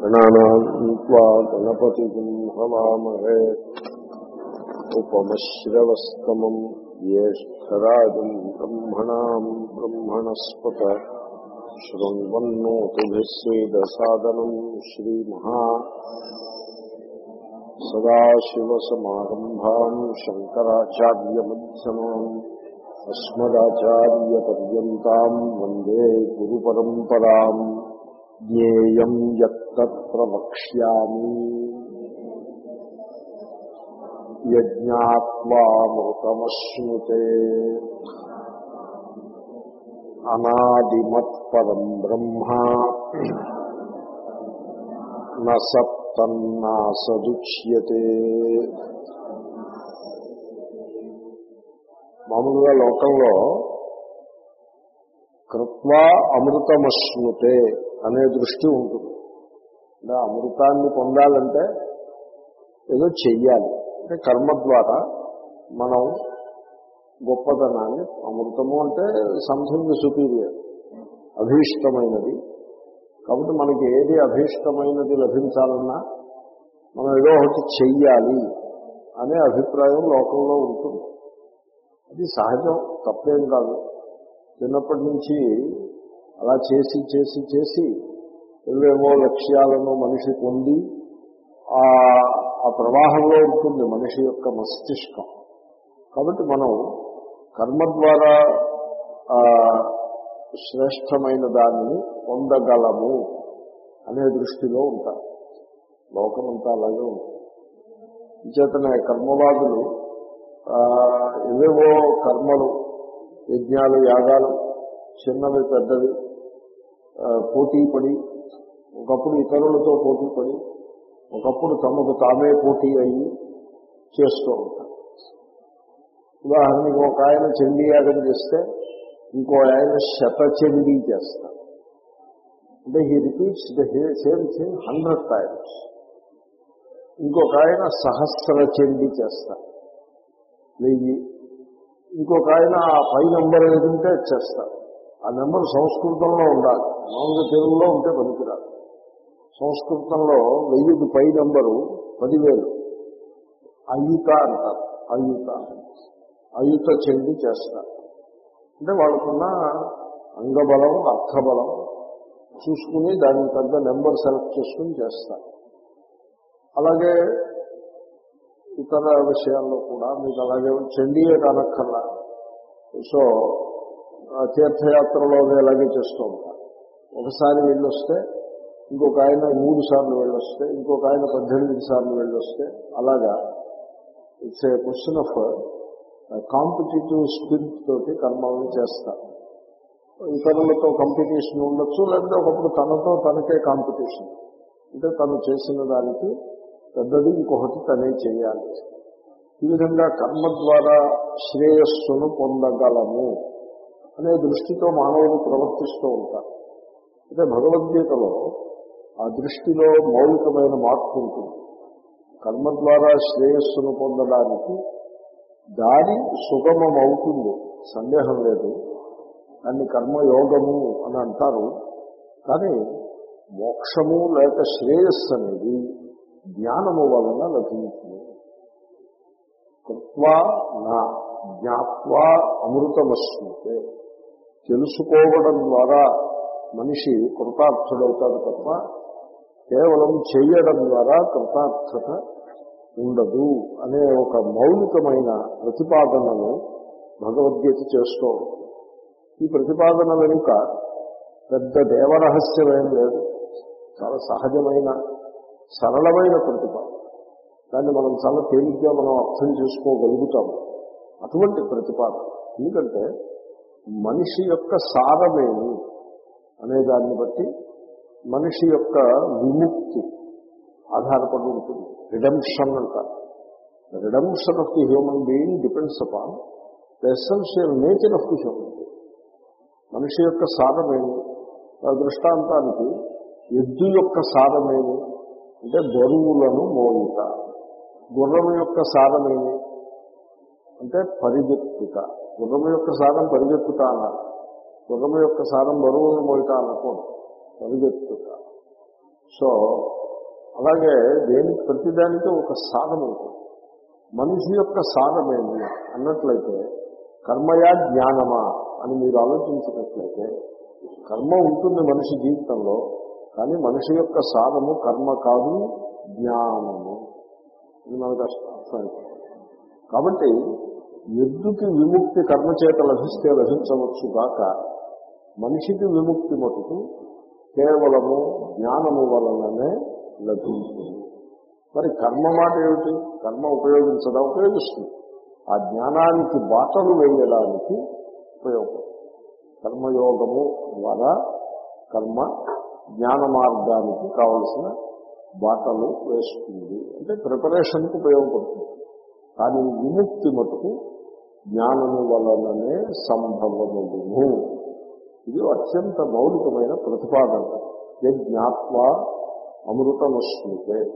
गणानान्त्वा गणपतिम् हवामहे उपमश्रवस्तमम् ज्येष्ठराजम् ब्रह्मणाम् ब्रह्मणस्पत शृण्वन्नोतिभिः स्वेदसादनम् श्रीमहा सदाशिवसमारम्भाम् शङ्कराचार्यमध्यमाम् अस्मदाचार्यपर्यन्ताम् वन्दे गुरुपरम्पराम् ज्ञेयम् यत्तत्र తత్ప్రవక్ష్యామి యజ్ఞాత్వామృతమశ్నుతే అనాదిమత్పరం నప్తన్నా సదుచ్యతే. మామూలుగా లోకంలో కృత్వా అమృతమశ్నుతే అనే దృష్టి ఉంటుంది. అంటే అమృతాన్ని పొందాలంటే ఏదో చెయ్యాలి. అంటే కర్మ ద్వారా మనం గొప్పతనాన్ని అమృతము అంటే సంథింగ్ సుపీరియర్ అభీష్టమైనది. కాబట్టి మనకి ఏది అభీష్టమైనది లభించాలన్నా మనం ఏదో ఒకటి చెయ్యాలి అనే అభిప్రాయం లోకంలో ఉంటుంది. అది సహజం తప్పేం కాదు. చిన్నప్పటి నుంచి అలా చేసి చేసి చేసి ఏవేవో లక్ష్యాలను మనిషి పొంది ఆ ప్రవాహంలో ఉంటుంది మనిషి యొక్క మస్తిష్కం. కాబట్టి మనం కర్మ ద్వారా శ్రేష్టమైన దానిని పొందగలము అనే దృష్టిలో ఉంటారు లోకమంతా అలాగే ఉంటుంది. చేతనే కర్మవాదులు ఏవేవో కర్మలు యజ్ఞాలు యాగాలు చిన్నవి పెద్దవి పోటీ పడి ఒకప్పుడు ఇతరులతో పోటీ పడి ఒకప్పుడు తమకు తామే పోటీ అయ్యి చేస్తూ ఉంటారు. ఉదాహరణకి ఒక ఆయన చండీ యాగం చేస్తే ఇంకో ఆయన శత శతచండీ చేస్తారు. అంటే he repeats the same thing hundred times ఇంకొక ఆయన సహస్ర చండీ చేస్తారు. వెయ్యి. ఇంకొక ఆయన ఆ పై నెంబర్ ఏదంటే చేస్తారు. ఆ నెంబర్ సంస్కృతంలో ఉండాలి. మామూలుగా తెలుగులో ఉంటే పనికిరాదు. సంస్కృతంలో వెయ్యికి పై నెంబరు పదివేలు. అయుత అంటారు. అయుత. అయుత చెంది చేస్తారు. అంటే వాళ్ళకున్న అంగబలం అర్థబలం చూసుకుని దానికి తగ్గ నెంబర్ సెలెక్ట్ చేసుకుని చేస్తారు. అలాగే ఇతర విషయాల్లో కూడా మీకు అలాగే చండీయే కానక్కర్లా సో తీర్థయాత్రలో అలాగే చేస్తూ ఉంటారు ఒకసారి వెళ్ళొస్తే ఇంకొక ఆయన మూడు సార్లు వెళ్ళొస్తే ఇంకొక ఆయన పద్దెనిమిది సార్లు వెళ్ళొస్తే అలాగా it's a question of competitive spirit తోటి కర్మలను చేస్తారు ఇతరులతో కాంపిటీషన్ ఉండొచ్చు లేకపోతే ఒకప్పుడు తనతో తనకే కాంపిటీషన్ అంటే తను చేసిన దానికి పెద్దది ఇంకొకటి తనే చేయాలి. ఈ విధంగా కర్మ ద్వారా శ్రేయస్సును పొందగలము అనే దృష్టితో మానవులు ప్రవర్తిస్తూ ఉంటారు అంటే భగవద్గీతలో ఆ దృష్టిలో మౌలికమైన మార్పు ఉంటుంది. కర్మ ద్వారా శ్రేయస్సును పొందడానికి దారి సుగమం అవుతుంది. సందేహం లేదు. దాన్ని కర్మయోగము అని అంటారు. కానీ మోక్షము లేక శ్రేయస్సు అనేది జ్ఞానము వలన లభించింది. కృత్వా నా జ్ఞాత్వా అమృతమస్మితే తెలుసుకోవడం ద్వారా మనిషి కృతార్థుడవుతాడు తప్ప కేవలం చేయడం ద్వారా కృతార్థత ఉండదు అనే ఒక మౌలికమైన ప్రతిపాదనను భగవద్గీత చేస్తూ ఈ ప్రతిపాదన వెనుక పెద్ద దేవరహస్యమేం లేదు. చాలా సహజమైన సరళమైన ప్రతిపాదన. దాన్ని మనం చాలా తేలిగ్గా మనం అర్థం చేసుకోగలుగుతాము అటువంటి ప్రతిపాదన. ఎందుకంటే మనిషి యొక్క సారమేమి అనే దాన్ని బట్టి మనిషి యొక్క విముక్తి ఆధారపడి ఉంటుంది. రిడమ్షన్ అంటారు. Redemption of the human being depends upon the essential nature of the human being మనిషి యొక్క సారమేమి దృష్టాంతానికి ఎద్దు యొక్క సారమేమి అంటే బరువులను మోయుట. గుర్రం యొక్క సారమేమి అంటే పరిగెత్తుట. గుర్రం యొక్క సారం పరిగెత్తుట అన్నారు. గుర్రం యొక్క సారం బరువును మోయుట అనకూడదు పరిగెత్తుట సో అలాగే దేనికి ప్రతిదానికి ఒక సాధన ఉంటుంది. మనిషి యొక్క సాధమేమి అన్నట్లయితే కర్మయా జ్ఞానమా అని మీరు ఆలోచించినట్లయితే కర్మ ఉంటుంది మనిషి జీవితంలో కానీ మనిషి యొక్క సాధము కర్మ కాదు జ్ఞానము. ఇది మనకు అర్థమైంది కాబట్టి ఎద్దుకి విముక్తి కర్మ చేత లభిస్తే లభించవచ్చు కాక మనిషికి విముక్తి మటుకు కేవలము జ్ఞానము వలననే లభించింది మరి కర్మ మాట ఏమిటి? కర్మ ఉపయోగించడం ఉపయోగిస్తుంది. ఆ జ్ఞానానికి బాటలు వేయడానికి ఉపయోగం. కర్మయోగము ద్వారా కర్మ జ్ఞాన మార్గానికి కావలసిన బాటలు వేస్తుంది. అంటే ప్రిపరేషన్కి ఉపయోగపడుతుంది. కానీ విముక్తి మటుకు జ్ఞానము వలననే సంభవము. ఇది అత్యంత మౌలికమైన ప్రతిపాదన. యజ్ఞాత్వ అమృతమశ్నుతే.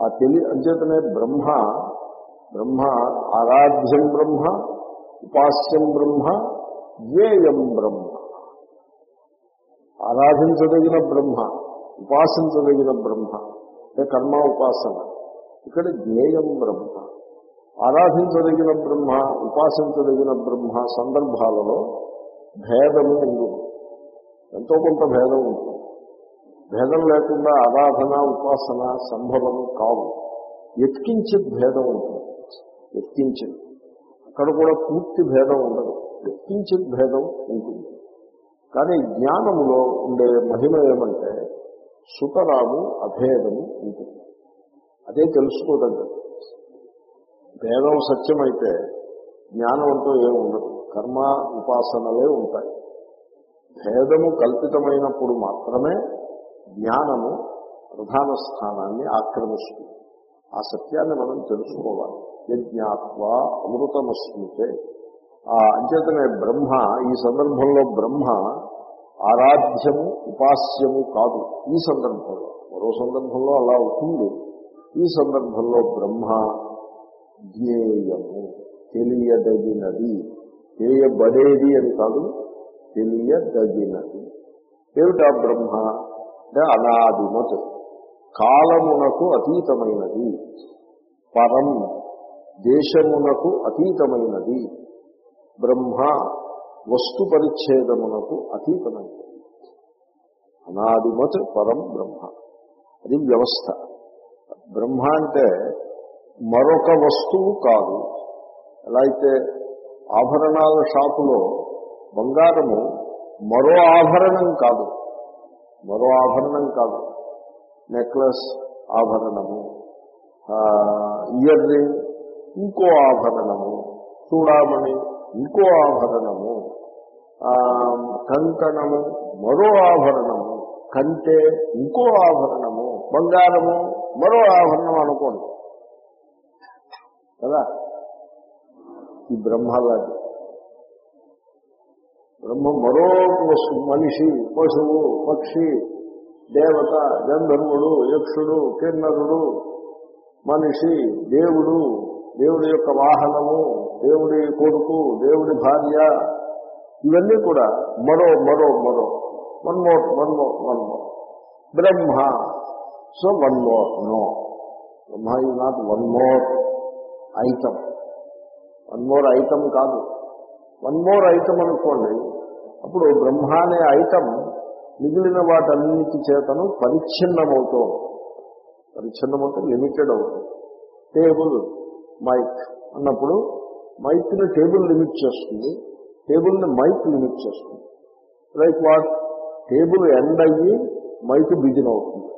ఆ తెలి అంచేతనే బ్రహ్మ బ్రహ్మ ఆరాధ్యం బ్రహ్మ ఉపాస్యం బ్రహ్మ జ్ఞేయం బ్రహ్మ. ఆరాధించదగిన బ్రహ్మ ఉపాసించదగిన బ్రహ్మ. అంటే కర్మ ఉపాసన. ఇక్కడ జ్ఞేయం బ్రహ్మ. ఆరాధించదగిన బ్రహ్మ ఉపాసించదగిన బ్రహ్మ సందర్భాలలో భేదము ఉంది ఎంతో కొంత భేదం ఉంటుంది భేదం లేకుండా ఆరాధన ఉపాసన సంభవం కావు. ఎత్కించిత్ భేదం ఉంటుంది. ఎత్కించిత్ అక్కడ కూడా పూర్తి భేదం ఉండదు. ఎత్కించిత్ భేదం ఉంటుంది. కానీ జ్ఞానములో ఉండే మహిమ ఏమంటే సుతరాము అభేదము ఉంటుంది. అదే తెలుసుకోదగ్గది. భేదం సత్యమైతే జ్ఞానం అంటూ ఏమి ఉండదు కర్మ ఉపాసనలే ఉంటాయి. భేదము కల్పితమైనప్పుడు మాత్రమే జ్ఞానము ప్రధాన స్థానాన్ని ఆక్రమిస్తుంది. ఆ సత్యాన్ని మనం తెలుసుకోవాలి. యజ్ఞాత్వ అమృతమస్మితే. ఆ అంచేతనే బ్రహ్మ ఈ సందర్భంలో బ్రహ్మ ఆరాధ్యము ఉపాస్యము కాదు. ఈ సందర్భంలో మరో సందర్భంలో అలా అవుతుంది. ఈ సందర్భంలో బ్రహ్మ జ్ఞేయము తెలియదగినది. తెలియబడేది అని కాదు తెలియదగినది. ఏమిటా బ్రహ్మ? అంటే అనాదిమత్ కాలమునకు అతీతమైనది. పరం. దేశమునకు అతీతమైనది. బ్రహ్మ వస్తు పరిచ్ఛేదమునకు అతీతమైనది. అనాదిమత్ పరం బ్రహ్మ. అది వ్యవస్థ. బ్రహ్మ అంటే మరొక వస్తువు కాదు. ఎలా అయితే ఆభరణాల షాపులో బంగారము మరో ఆభరణం కాదు. మరో ఆభరణం కాదు. నెక్లెస్ ఆభరణము ఇయర్ రింగ్ ఇంకో ఆభరణము చూడామణి ఇంకో ఆభరణము కంకణము మరో ఆభరణము కంటే ఇంకో ఆభరణము బంగారము మరో ఆభరణం అనుకోండి. కదా? ఈ బ్రహ్మలాది బ్రహ్మ మరో వస్తు మనిషి పశువు పక్షి దేవత గంధర్వుడు యక్షుడు కిన్నరుడు మనిషి దేవుడు దేవుడి యొక్క వాహనము దేవుడి కొడుకు దేవుడి భార్య ఇవన్నీ కూడా మరో మరో మరో. One more one one Brahma. So one no Brahma is not one item one more item కాదు. వన్ మోర్ ఐటమ్ అనుకోండి అప్పుడు బ్రహ్మ అనే ఐటమ్ మిగిలిన వాటన్నిటి చేతను పరిచ్ఛిన్నమవుతూ పరిచ్ఛిన్నం అంటే లిమిటెడ్ అవుతుంది. టేబుల్ మైక్ అన్నప్పుడు మైక్ని టేబుల్ లిమిట్ చేస్తుంది. టేబుల్ని మైక్ లిమిట్ చేస్తుంది. Like what? టేబుల్ ఎండ్ అయ్యి మైక్ బిగిన్ అవుతుంది.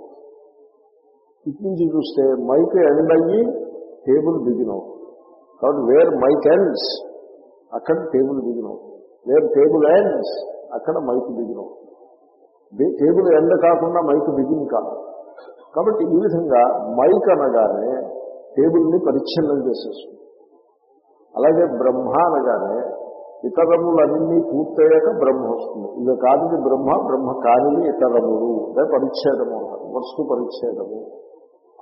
ఇటు నుంచి చూస్తే మైక్ ఎండ్ అయ్యి టేబుల్ బిగిన్ అవుతుంది. కాబట్టి వేర్ మైక్ ఎండ్స్ అక్కడ table begin where table ends అక్కడ మైక్ బిగిన్ టేబుల్ ఎండ కాకుండా మైక్ బిగిన్ కాదు. కాబట్టి ఈ విధంగా మైక్ అనగానే టేబుల్ని పరిచ్ఛిన్నం చేసేస్తుంది. అలాగే బ్రహ్మ అనగానే ఇతరములన్నీ పూర్తయ్యాక బ్రహ్మ వస్తుంది. ఇక కానిది బ్రహ్మ బ్రహ్మ కానిది ఇతరములు. అంటే పరిచ్ఛేదము అంటారు. వస్తు పరిచ్ఛేదము.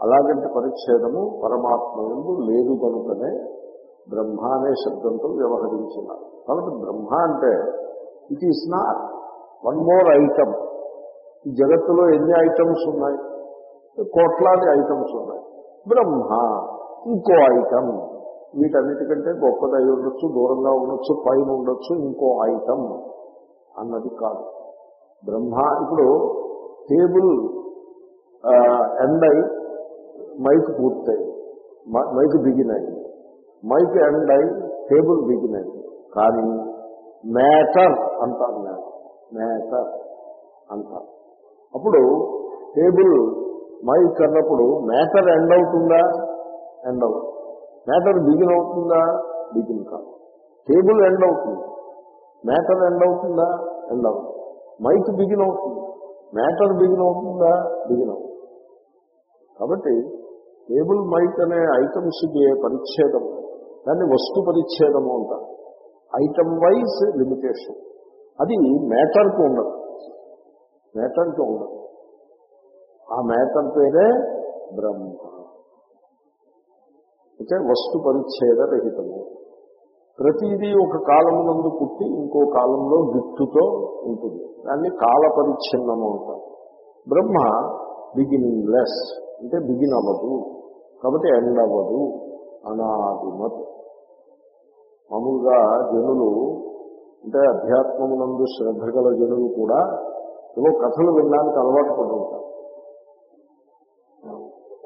అలాగంటి పరిచ్ఛేదము పరమాత్మ ఎందు లేదు కనుకనే బ్రహ్మ అనే శబ్దంతో వ్యవహరించినారు. కాబట్టి బ్రహ్మ అంటే it is not one more item ఈ జగత్తులో ఎన్ని ఐటమ్స్ ఉన్నాయి? కోట్లాది ఐటమ్స్ ఉన్నాయి. బ్రహ్మ ఇంకో ఐటమ్ వీటన్నిటికంటే గొప్పది అయి ఉండొచ్చు దూరంగా ఉండొచ్చు పైన ఉండొచ్చు ఇంకో ఐటమ్ అన్నది కాదు. బ్రహ్మ ఇప్పుడు టేబుల్ ఎండ్ అయి మైక్ పూర్తయి మైక్ బిగినాయి మైక్ ఎండ్ అయి టేబుల్ బిగినాయి కానీ మ్యాటర్ అంటారు నేను మ్యాటర్ అంటారు. అప్పుడు టేబుల్ మైక్ అన్నప్పుడు మ్యాటర్ ఎండ్ అవుతుందా? ఎండ్ అవుతుంది మ్యాటర్ బిగిన్ అవుతుందా? బిగిన్ కాదు. టేబుల్ ఎండ్ అవుతుంది. మ్యాటర్ ఎండ్ అవుతుందా? ఎండ్ అవుతుంది మైక్ బిగిన్ అవుతుంది. మ్యాటర్ బిగిన్ అవుతుందా? బిగిన్ అవుతుంది కాబట్టి టేబుల్ మైక్ అనే ఐటమ్స్కి పరిచ్ఛేదం దాన్ని వస్తు పరిచ్ఛేదము అంటారు. ఐటమ్ వైజ్ లిమిటేషన్ అది మ్యాటర్కి ఉండదు. మ్యాటర్కి ఉండదు. ఆ మ్యాటర్ పేరే బ్రహ్మ. అంటే వస్తు పరిచ్ఛేద రహితము. ప్రతిదీ ఒక కాలమునందు పుట్టి ఇంకో కాలంలో గిట్టుతో ఉంటుంది. దాన్ని కాల పరిచ్ఛిన్నము అంటారు. బ్రహ్మ బిగినింగ్ లెస్ అంటే బిగిన్ అవ్వదు. కాబట్టి ఎండ్ అవ్వదు. అనాదిమత్. మామూలుగా జనులు అంటే అధ్యాత్మమునందు శ్రద్ధ గల జనులు కూడా ఏవో కథలు వినడానికి అలవాటు పడి ఉంటారు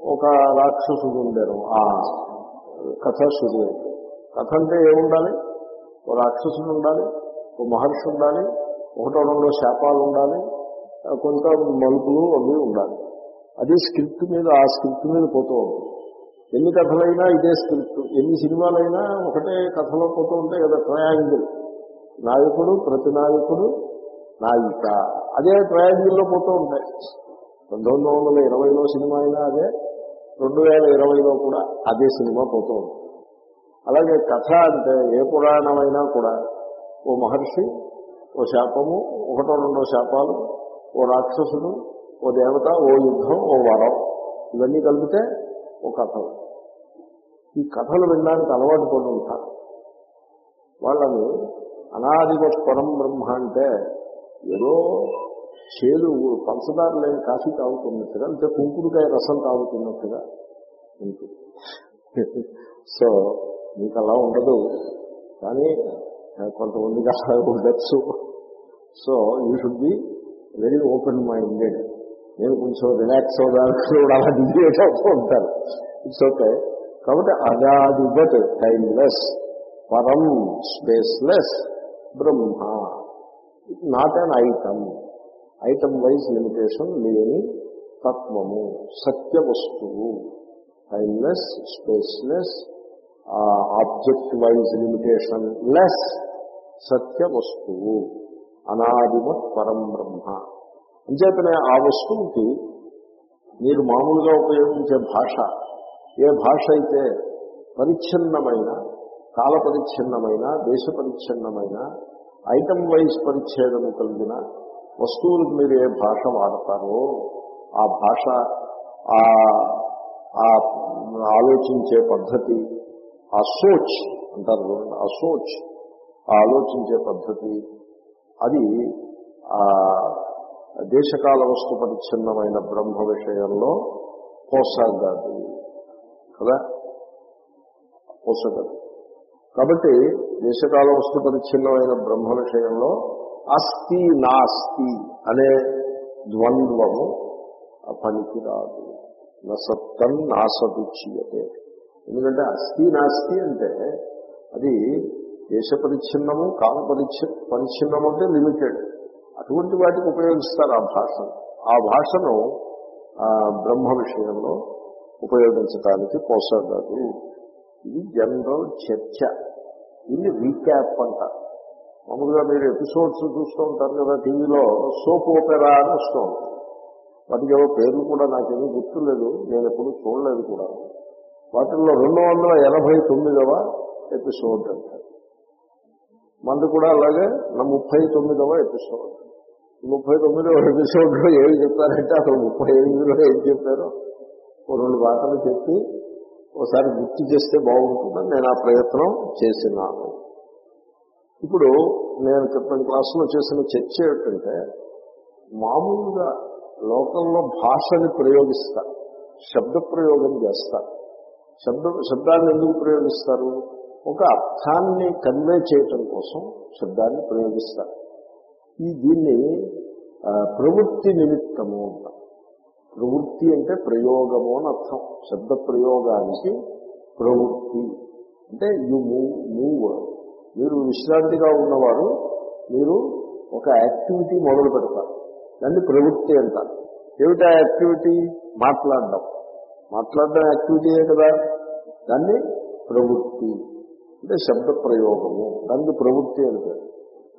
ఒక రాక్షసుడు ఉండేను ఆ కథ శురు కథ అంటే ఏముండాలి? ఓ రాక్షసుడు ఉండాలి ఓ మహర్షి ఉండాలి ఒకటో రెండో శాపాలు ఉండాలి కొంత మలుపులు అవి ఉండాలి. అది స్క్రిప్ట్ మీద ఆ స్క్రిప్ట్ మీద పోతూ ఉంటుంది. ఎన్ని కథలైనా ఇదే స్క్రిప్ట్. ఎన్ని సినిమాలైనా ఒకటే కథలో పోతూ ఉంటాయి కదా ట్రయాంగిల్. నాయకుడు ప్రతి నాయకుడు నాయిక. అదే ట్రయాంగిల్లో పోతూ ఉంటాయి. పంతొమ్మిది వందల ఇరవైలో సినిమా అయినా అదే రెండు వేల ఇరవైలో కూడా అదే సినిమా పోతూ ఉంటుంది అలాగే కథ అంటే ఏ పురాణమైనా కూడా ఓ మహర్షి ఓ శాపము ఒకటో రెండో శాపాలు ఓ రాక్షసుడు ఓ దేవత ఓ యుద్ధం ఓ వరం. ఇవన్నీ కలిపితే ఒక కథ. ఈ కథలు వినడానికి అలవాటు పడి ఉంటారు. వాళ్ళని అనాదివత్ పరం బ్రహ్మ అంటే ఏదో చేదు పంచదార లేని కాఫీ తాగుతున్నట్టుగా అంటే కుంకుడుకాయ రసం తాగుతున్నట్టుగా ఉంటుంది. సో మీకు అలా ఉండదు. కానీ కొంతమందికి అలా ఉండొచ్చు. So you should be very open minded నేను కొంచెం రిలాక్స్ అవ్వడానికి కూడా అలా డిగ్రేట్ అవుతూ ఉంటాను ఇట్స్ ఓకే కాబట్టి అగాదివత్ టైమ్లెస్ పరం spaceless Brahma. Not an item item wise limitation లేని తత్వము సత్య వస్తువు. Timeless spaceless object wise limitationless సత్య వస్తువు. అనాదిమత్ పరం బ్రహ్మ. అంచేతనే ఆ వస్తువుకి మీరు మామూలుగా ఉపయోగించే భాష ఏ భాష అయితే పరిచ్ఛిన్నమైన కాల పరిచ్ఛిన్నమైన దేశ పరిచ్ఛిన్నమైన ఐటమ్ వైజ్ పరిచ్ఛేదము కలిగిన వస్తువులకు మీరు ఏ భాష వాడతారో ఆ భాష ఆ ఆలోచించే పద్ధతి ఆ సోచ్ అంటారు చూడండి ఆ సోచ్ ఆ ఆలోచించే పద్ధతి అది దేశకాల వస్తు పరిచ్ఛిన్నమైన బ్రహ్మ విషయంలో పోసాగదు కదా? పోసగదు కాబట్టి దేశకాల వస్తు పరిచ్ఛిన్నమైన బ్రహ్మ విషయంలో అస్థి నాస్తి అనే ద్వంద్వము పనికిరాదు. నసత్తం నాసదుచ్యతే ఎందుకంటే అస్థి నాస్తి అంటే అది దేశ పరిచ్ఛిన్నము కాల పరిచ్ఛ పరిచ్ఛిన్నము అంటే లిమిటెడ్ అటువంటి వాటికి ఉపయోగిస్తారు ఆ భాషను ఆ భాషను ఆ బ్రహ్మ విషయంలో ఉపయోగించటానికి పోసగదు ఇది జనరల్ చర్చ. ఇది రీక్యాప్ అంటారు మామూలుగా మీరు ఎపిసోడ్స్ చూస్తూ ఉంటారు కదా టీవీలో సోప్ ఓపెరా అని వస్తూ ఉంటుంది. వాటికి ఏవో పేర్లు కూడా నాకేమీ గుర్తులేదు నేను ఎప్పుడు చూడలేదు కూడా. వాటిల్లో రెండు వందల ఎనభై తొమ్మిదవ ఎపిసోడ్ అంట. మనది కూడా అలాగే నా ముప్పై తొమ్మిదవ ఎపిసోడ్. ముప్పై తొమ్మిదవ ఎపిసోడ్లో ఏమి చెప్పారంటే అసలు ముప్పై ఎనిమిదిలో ఏం చెప్పారో ఓ రెండు మాటలు చెప్పి ఒకసారి గుర్తు చేస్తే బాగుంటుందని నేను ఆ ప్రయత్నం చేసినాను. ఇప్పుడు నేను క్రితం క్లాసులో చేసిన చర్చ ఏమిటంటే మామూలుగా లోకంలో భాషని ప్రయోగిస్తారు శబ్ద ప్రయోగం చేస్తారు శబ్ద శబ్దాన్ని ఎందుకు ప్రయోగిస్తారు? ఒక అర్థాన్ని కన్వే చేయటం కోసం శబ్దాన్ని ప్రయోగిస్తారు. ఈ దీన్ని ప్రవృత్తి నిమిత్తము అంటారు. ప్రవృత్తి అంటే ప్రయోగము అని అర్థం. శబ్ద ప్రయోగానికి ప్రవృత్తి. అంటే యు మూవ్ మూవ్ మీరు విశ్రాంతిగా ఉన్నవారు మీరు ఒక యాక్టివిటీ మొదలు పెడతారు. దాన్ని ప్రవృత్తి అంటారు. ఏమిటా యాక్టివిటీ మాట్లాడడం. మాట్లాడడం యాక్టివిటీయే కదా? దాన్ని ప్రవృత్తి. అంటే శబ్ద ప్రయోగము దానికి ప్రవృత్తి అంటే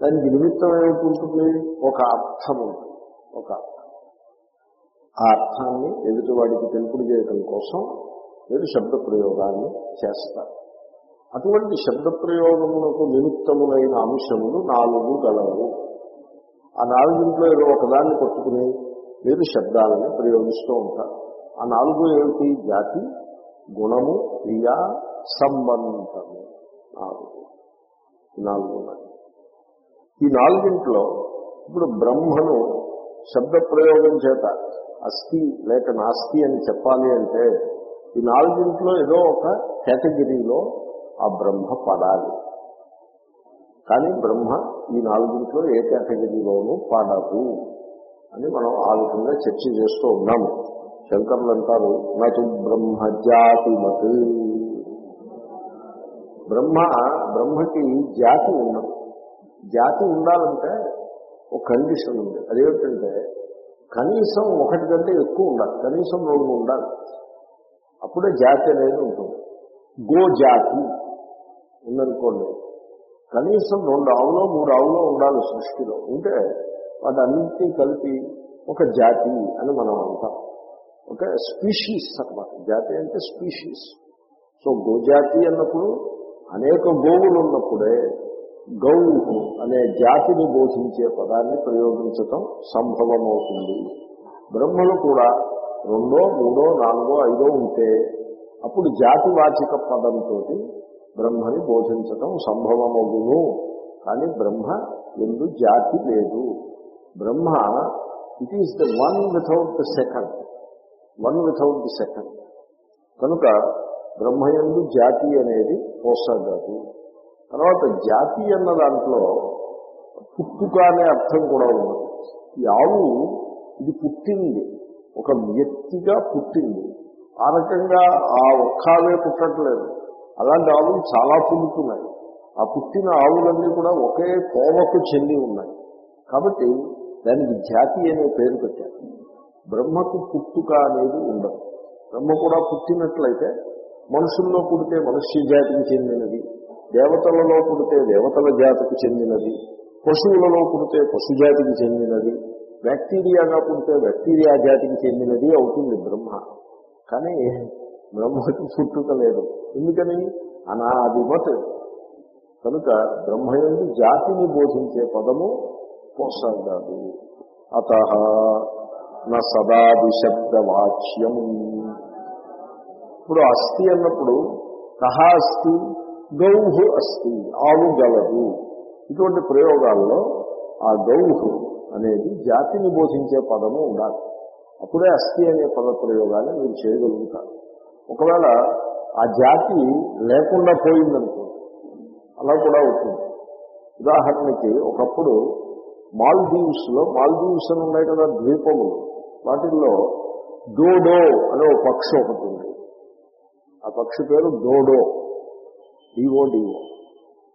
దానికి నిమిత్తం ఏమిటి? ఒక అర్థం ఉంటుంది ఒక ఆ అర్థాన్ని ఎదుటివాడికి తెలుపుడు చేయటం కోసం మీరు శబ్ద ప్రయోగాన్ని చేస్తారు. అటువంటి శబ్ద ప్రయోగములకు నిమిత్తములైన అంశములు నాలుగు గలవు. ఆ నాలుగింట్లో ఏదో ఒకదాన్ని పట్టుకుని మీరు శబ్దాలను ప్రయోగిస్తూ ఉంటారు. ఆ నాలుగు ఏమిటి? జాతి గుణము క్రియ సంబంధము. నాలుగు. ఈ నాలుగు. ఈ నాలుగింట్లో ఇప్పుడు బ్రహ్మను శబ్ద ప్రయోగం చేత అస్థి లేక నాస్తి అని చెప్పాలి అంటే ఈ నాలుగింట్లో ఏదో ఒక కేటగిరీలో ఆ బ్రహ్మ పడాలి. కానీ బ్రహ్మ ఈ నాలుగింట్లో ఏ కేటగిరీలోనూ పడదు అని మనం ఆ విధంగా చర్చ చేస్తూ ఉన్నాము. శంకర్లు అంటారు నటు బ్రహ్మ జాతిమత్ బ్రహ్మ బ్రహ్మకి జాతి ఉండదు జాతి ఉండాలంటే ఒక కండిషన్ ఉంది. అదేమిటంటే కనీసం ఒకటి కంటే ఎక్కువ ఉండాలి. కనీసం రెండు ఉండాలి. అప్పుడే జాతి అనేది ఉంటుంది. గో జాతి ఉందనుకోండి. కనీసం రెండు ఆవులో మూడు ఆవులో ఉండాలి సృష్టిలో. ఉంటే వాటన్నింటినీ కలిపి ఒక జాతి అని మనం అంటాం. ఒక స్పీషీస్ అన్నమాట. జాతి అంటే స్పీషీస్. సో గోజాతి అన్నప్పుడు అనేక గోవులు ఉన్నప్పుడే గౌవు అనే జాతిని బోధించే పదాన్ని ప్రయోగించటం సంభవమవుతుంది. బ్రహ్మలు కూడా రెండో మూడో నాలుగో ఐదో ఉంటే అప్పుడు జాతివాచక పదంతో బ్రహ్మని బోధించటం సంభవమగును. కానీ బ్రహ్మ ఎందు జాతి లేదు. Brahma it is the one without the second one without the second కనుక బ్రహ్మయందు జాతి అనేది పోసగదు తర్వాత జాతి అన్న దాంట్లో పుట్టుక అనే అర్థం కూడా ఉన్నది. ఈ ఆవు ఇది పుట్టింది. ఒక వ్యక్తిగా పుట్టింది. ఆ రకంగా ఆ ఒక్కావే పుట్టట్లేదు. అలాంటి ఆవులు చాలా పుట్టుతున్నాయి ఆ పుట్టిన ఆవులన్నీ కూడా ఒకే కోవకు చెంది ఉన్నాయి. కాబట్టి దానికి జాతి అనే పేరు పెట్టారు. బ్రహ్మకు పుట్టుక అనేది ఉండదు. బ్రహ్మ కూడా పుట్టినట్లయితే మనుషుల్లో పుడితే మనుష్య జాతికి చెందినది దేవతలలో పుడితే దేవతల జాతికి చెందినది పశువులలో పుడితే పశు జాతికి చెందినది బ్యాక్టీరియాగా పుడితే బ్యాక్టీరియా జాతికి చెందినది అవుతుంది బ్రహ్మ. కానీ బ్రహ్మకి పుట్టుక లేదు. ఎందుకని? అనాదిమత్ కనుక బ్రహ్మయందు జాతిని బోధించే పదము పోసాగాదు అత సదాదిశబ్దవాచ్యం ఇప్పుడు అస్థి అన్నప్పుడు కహ అస్థి గౌహు అస్థి ఆవు గలదు. ఇటువంటి ప్రయోగాల్లో ఆ గౌహు అనేది జాతిని బోధించే పదము ఉండాలి. అప్పుడే అస్థి అనే పద ప్రయోగాన్ని మీరు చేయగలుగుతారు. ఒకవేళ ఆ జాతి లేకుండా పోయిందనుకో అలా కూడా అవుతుంది. ఉదాహరణకి ఒకప్పుడు మాల్దీవ్స్లో మాల్దీవ్స్ అని ఉన్నాయి కదా ద్వీపములు వాటిల్లో డోడో అనే ఒక పక్షి ఒకటి ఉంది. ఆ పక్షి పేరు డోడో. డివో డివో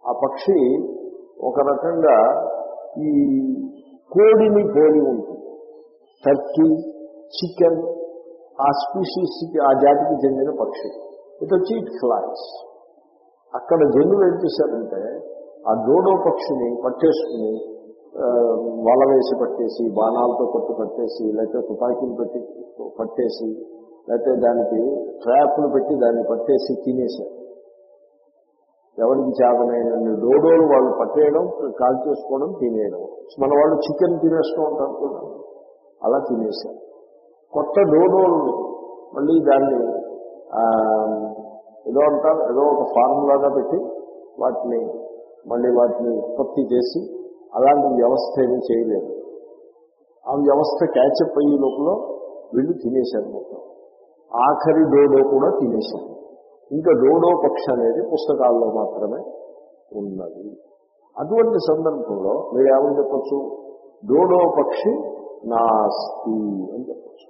ఆ పక్షి ఒక రకంగా ఈ కోడిని పోలి ఉంటుంది. టర్కీ చికెన్ ఆ స్పీషీస్కి ఆ జాతికి చెందిన పక్షి. ఇట్ వచ్చి ఇట్ ఫ్లైస్ అక్కడ జనులు ఏం చేశారంటే ఆ డోడో పక్షిని పట్టేసుకుని వల వేసి పట్టేసి బాణాలతో కొట్టి పట్టేసి లేకపోతే తుపాకీలు పెట్టి పట్టేసి లేకపోతే దానికి ట్రాప్లు పెట్టి దాన్ని పట్టేసి తినేశారు. ఎవరికి చేతనైన డోడోలు వాళ్ళు పట్టేయడం కాల్ చేసుకోవడం తినేయడం. మన వాళ్ళు చికెన్ తినేస్తూ ఉంటారు కూడా. అలా తినేశారు. కొత్త డోడోల్ని మళ్ళీ దాన్ని ఏదో అంటారు ఏదో ఒక ఫార్ములాగా పెట్టి వాటిని మళ్ళీ వాటిని ఉత్పత్తి చేసి అలాంటి వ్యవస్థ ఏమీ చేయలేదు. ఆ వ్యవస్థ క్యాచప్ అయ్యే లోపల వీళ్ళు తినేశారు మొత్తం. ఆఖరి డోడో కూడా తినేశాం ఇంకా డోడో పక్షి అనేది పుస్తకాల్లో మాత్రమే ఉన్నది. అటువంటి సందర్భంలో మీరు ఏమని చెప్పచ్చు? డోడో పక్షి నాస్తి అని చెప్పచ్చు.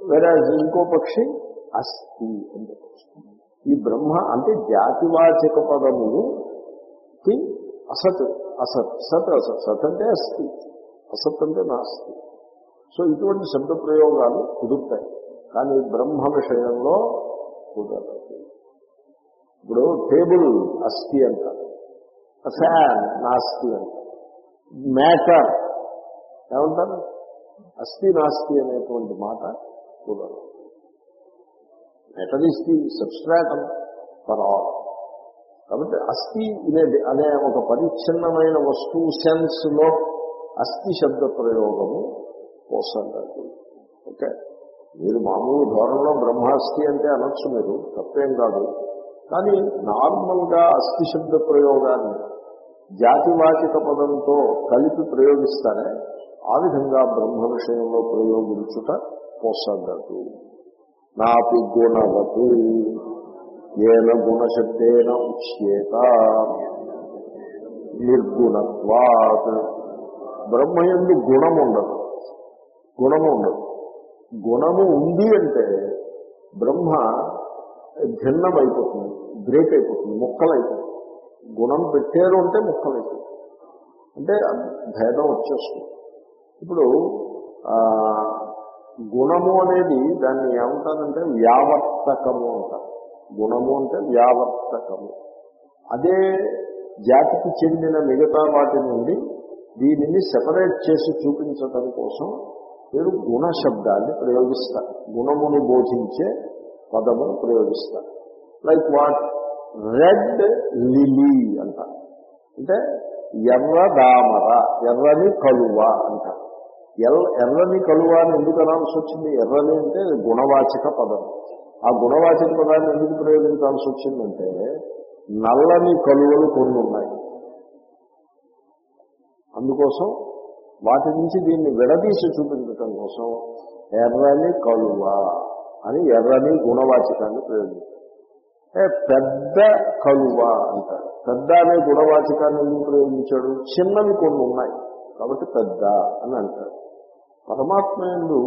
వేరే ఇంకో పక్షి అస్థి అని చెప్పచ్చు. ఈ బ్రహ్మ అంటే జాతివాచక పదములు అసత్ అసత్ సత్ అసత్ సత్ అంటే అస్థి అసత్ అంటే నాస్తి. సో ఇటువంటి శబ్ద ప్రయోగాలు కుదురుతాయి. కానీ బ్రహ్మ విషయంలో కుదరదు. ఇప్పుడు టేబుల్ అస్థి అంటారు ఫ్యాన్ నాస్తి అంటారు మ్యాటర్ ఏమంటారు? అస్థి నాస్తి అనేటువంటి మాట కుదరదు. Matter is the substratum for all. కాబట్టి అస్థి అనేది అనే ఒక పరిచ్ఛిన్నమైన వస్తువు సెన్స్లో అస్థి శబ్ద ప్రయోగము పోసండి ఓకే? మీరు మామూలు ధోరణిలో బ్రహ్మాస్తి అంటే అనొచ్చు మీరు తప్పేం కాదు. కానీ నార్మల్గా అస్థి శబ్ద ప్రయోగాన్ని జాతివాచిక పదంతో కలిపి ప్రయోగిస్తారే ఆ విధంగా బ్రహ్మ విషయంలో ప్రయోగించుట పోసగదు. నాపి గుణవతు ఏన గుణశబ్దేన ఉచ్యేత నిర్గుణత్వాత్. బ్రహ్మయందు గుణం ఉండదు గుణము ఉండదు. గుణము ఉంది అంటే బ్రహ్మ భిన్నం అయిపోతుంది బ్రేక్ అయిపోతుంది ముక్కలైపోతుంది. గుణం పెట్టారు అంటే ముక్కలైపోతుంది. అంటే భేదం వచ్చేస్తుంది. ఇప్పుడు గుణము అనేది దాన్ని ఏమంటారంటే వ్యావర్తకము అంటారు. గుణము అంటే వ్యావర్తకము. అదే జాతికి చెందిన మిగతా వాటి నుండి దీనిని సెపరేట్ చేసి చూపించటం కోసం మీరు గుణ శబ్దాన్ని ప్రయోగిస్తారు. గుణమును బోధించే పదమును ప్రయోగిస్తారు. లైక్ వాట్ రెడ్ లిలీ అంటారు. అంటే ఎర్ర దామర ఎర్రని కలువ అంటారు. ఎర్రని కలువ అని ఎందుకు అనాల్సి వచ్చింది? ఎర్రని అంటే గుణవాచక పదం. ఆ గుణవాచక పదాన్ని ఎందుకు ప్రయోగించాల్సి వచ్చిందంటే నల్లని కలువలు కొన్ని ఉన్నాయి. అందుకోసం వాటి నుంచి దీన్ని విడదీసి చూపించటం కోసం ఎర్రని కలువ అని ఎర్రని గుణవాచకాన్ని ప్రయోగించారు. ఏ పెద్ద కలువ అంటారు. పెద్ద అనే గుణవాచకాన్ని ఎందుకు ప్రయోగించాడు చిన్నవి కొన్ని ఉన్నాయి. కాబట్టి పెద్ద అని అంటాడు పరమాత్మ ఎందు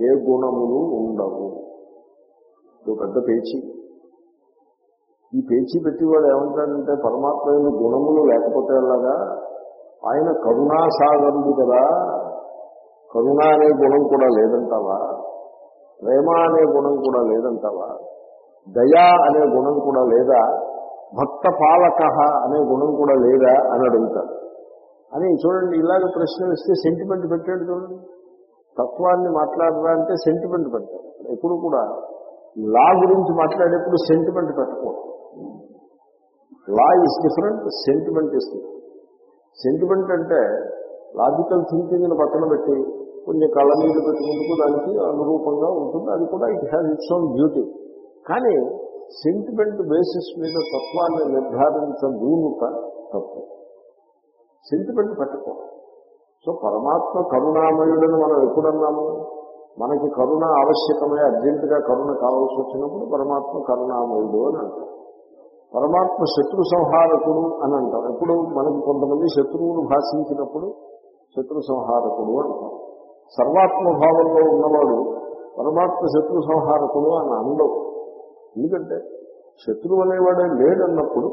ఏ గుణములు ఉండవు. ఇది పెద్ద పేచీ. ఈ పేచీ పెట్టేవాడు ఏమంటాడంటే పరమాత్మ ఎందు గుణములు లేకపోతే అలాగా ఆయన కరుణాసాగరుడు కదా. కరుణ అనే గుణం కూడా లేదంటావా? ప్రేమ అనే గుణం కూడా లేదంటావా? దయా అనే గుణం కూడా లేదా? భక్త పాలక అనే గుణం కూడా లేదా అని అడుగుతాడు. అని చూడండి ఇలాగ ప్రశ్నలు ఇస్తే సెంటిమెంట్ పెట్టాడు చూడండి. తత్వాన్ని మాట్లాడరా అంటే సెంటిమెంట్ పెట్టాడు. ఎప్పుడు కూడా లా గురించి మాట్లాడేప్పుడు సెంటిమెంట్ పెట్టకూడదు. లా ఇస్ డిఫరెంట్ సెంటిమెంట్ ఇస్తుంది సెంటిమెంట్ అంటే లాజికల్ థింకింగ్ని పక్కన పెట్టి కొంచెం కళ్ళ నీళ్ళు పెట్టుకుంటూ దానికి అనురూపంగా ఉంటుంది. అది కూడా it has its own beauty కానీ సెంటిమెంట్ బేసిస్ మీద తత్వాన్ని నిర్ధారించదూనుక తప్పు సెంటిమెంట్ పెట్టకూడదు సో పరమాత్మ కరుణామయుడని మనం ఎప్పుడన్నాము? మనకి కరుణ ఆవశ్యకమే అర్జెంటుగా కరుణ కావాల్సి వచ్చినప్పుడు పరమాత్మ కరుణామయుడు అని అంటారు. పరమాత్మ శత్రు సంహారకుడు అని అంటాం ఎప్పుడు మనకు కొంతమంది శత్రువులు భాషించినప్పుడు శత్రు సంహారకుడు అంటాం సర్వాత్మభావంలో ఉన్నవాడు పరమాత్మ శత్రు సంహారకుడు అని అనడం. ఎందుకంటే శత్రువు అనేవాడే లేడన్నప్పుడు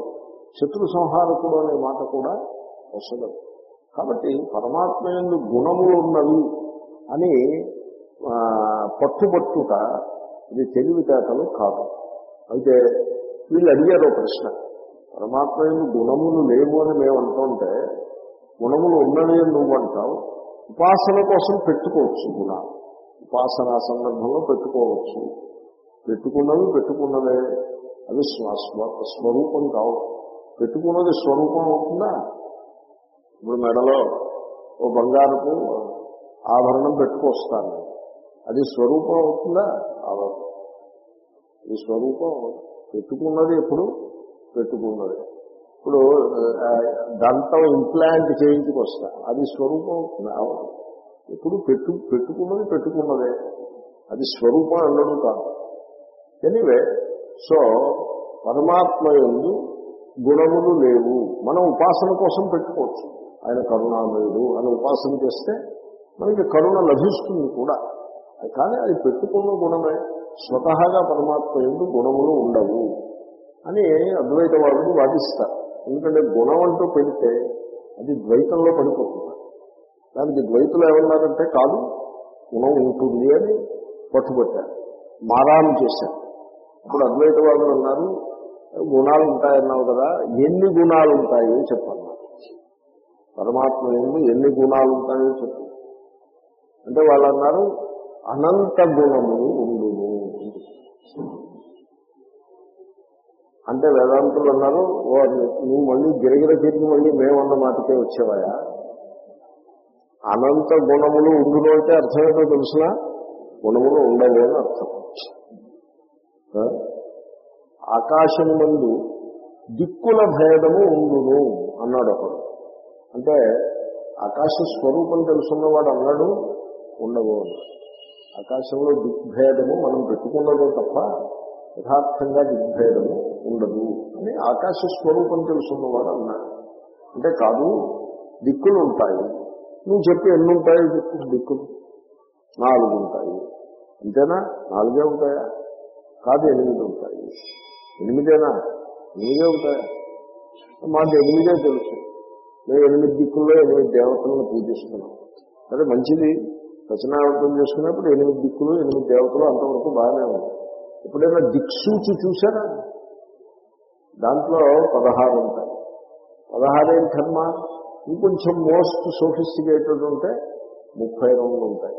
శత్రు సంహారకుడు అనే మాట కూడా వస్తుంది కాబట్టి పరమాత్మ ఎందు గుణములు ఉన్నవి అని పట్టుపట్టుట పట్టుబట్టుట ఇది తెలివితేటలు కాదు. అయితే వీళ్ళు అడిగారు ప్రశ్న. పరమాత్మ గుణములు లేవు అని మేము అంటుంటే గుణములు ఉన్నవి అని నువ్వు అంటావు ఉపాసన కోసం పెట్టుకోవచ్చు గుణాలు ఉపాసనా సందర్భంలో పెట్టుకోవచ్చు. పెట్టుకున్నవి పెట్టుకున్నవే. అవి స్వ స్వరూపం కావు. పెట్టుకున్నది స్వరూపం అవుతుందా? ఇప్పుడు మెడలో ఓ బంగారపు ఆభరణం పెట్టుకొస్తాను. అది స్వరూపం అవుతుందా? అవ్వదు ఈ స్వరూపం పెట్టుకున్నది ఎప్పుడు? పెట్టుకున్నది. ఇప్పుడు దంతం ఇంప్లాంట్ చేయించుకొస్తా. అది స్వరూపం ఇప్పుడు పెట్టు పెట్టుకున్నది పెట్టుకున్నదే. అది స్వరూపం అన్నడు కాదు. ఎనివే సో పరమాత్మ ఎందు గుణములు లేవు. మనం ఉపాసన కోసం పెట్టుకోవచ్చు. ఆయన కరుణామయుడు అని ఉపాసన చేస్తే మనకి కరుణ లభిస్తుంది కూడా. కానీ అది పెట్టుకున్న గుణమే. స్వతహాగా పరమాత్మ ఎందు గుణములు ఉండవు అని అద్వైతవాదులు వాదిస్తారు. ఎందుకంటే గుణం అంటూ పెడితే అది ద్వైతంలో పడిపోతుంది. దానికి ద్వైతులు ఏమన్నారంటే కాదు గుణం ఉంటుంది అని పట్టుబట్టారు. మారాలు చేశారు. ఇప్పుడు అద్వైతవాదులు అన్నారు గుణాలు ఉంటాయన్నావు కదా ఎన్ని గుణాలు ఉంటాయో చెప్పాలి పరమాత్మ ఎందు ఎన్ని గుణాలు ఉంటాయో చెప్పు అంటే వాళ్ళు అన్నారు అనంత గుణములు అంటే వేదాంతులు అన్నారు నువ్వు మళ్ళీ గిరగిర తిరిగి మళ్ళీ మేమన్న మాటకే వచ్చేవాయా? అనంత గుణములు ఉండును అంటే అర్థం ఏంటో తెలిసిన? గుణములు ఉండవు అని అర్థం. ఆకాశం మందు దిక్కుల భేదము ఉండును అన్నాడు ఒకడు అంటే ఆకాశ స్వరూపం తెలుసున్నవాడు అన్నాడు ఉండవు అన్నాడు. ఆకాశంలో దిగ్భేదము మనం పెట్టుకున్నదే తప్ప యథార్థంగా దిగ్భేదము ఉండదు అని ఆకాశ స్వరూపం తెలుసుకున్నవాడు అన్నాడు. అంటే కాదు దిక్కులు ఉంటాయి. నువ్వు చెప్పి ఎన్ని ఉంటాయి దిక్కులు? నాలుగు ఉంటాయి. అంతేనా? నాలుగే ఉంటాయా? కాదు ఎనిమిది ఉంటాయి. ఎనిమిదేనా? ఎనిమిదే ఉంటాయా? మాకు ఎనిమిదే తెలుసు. మేము ఎనిమిది దిక్కుల్లో ఎనిమిది దేవతలను పూజిస్తున్నాం. అదే మంచిది. రచనావర్తం చేసుకున్నప్పుడు ఎనిమిది దిక్కులు ఎనిమిది దేవతలు అంతవరకు బాగానే ఉంది ఎప్పుడైనా దిక్సూచి చూసారా దాంట్లో పదహారు ఉంటాయి. పదహారేం కర్మ? ఇంకొంచెం మోస్ట్ సోఫిస్టికేటెడ్ ఉంటే ముప్పై రెండు ఉంటాయి.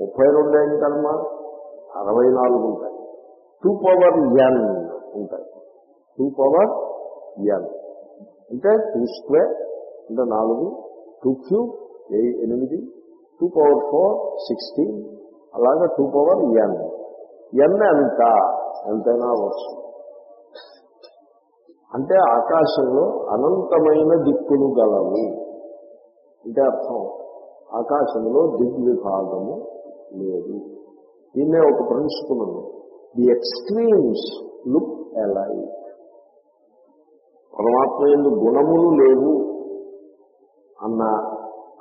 ముప్పై రెండు ఏం కర్మ? అరవై నాలుగు ఉంటాయి. టూ పవర్ ఎన్ ఉంటాయి. టూ పవర్ ఎన్ అంటే టూ స్క్వేర్ అంటే నాలుగు టూ క్యూబ్ ఎనిమిది? టూ పవర్ ఫోర్ సిక్స్టీన్ అలాగే టూ పవర్ ఎన్ ఎన్ ఎంత? ఎంతైనా అవ్వచ్చు. అంటే ఆకాశంలో అనంతమైన దిక్కులు గలవు. అంటే అర్థం. ఆకాశంలో దిగ్విభాగము లేదు. దీన్నే ఒక ప్రిన్సిపల్ ఉంది. ది ఎక్స్ట్రీమ్స్ లుక్ ఎలైక్ పరమాత్మ ఎందు గుణములు లేవు అన్న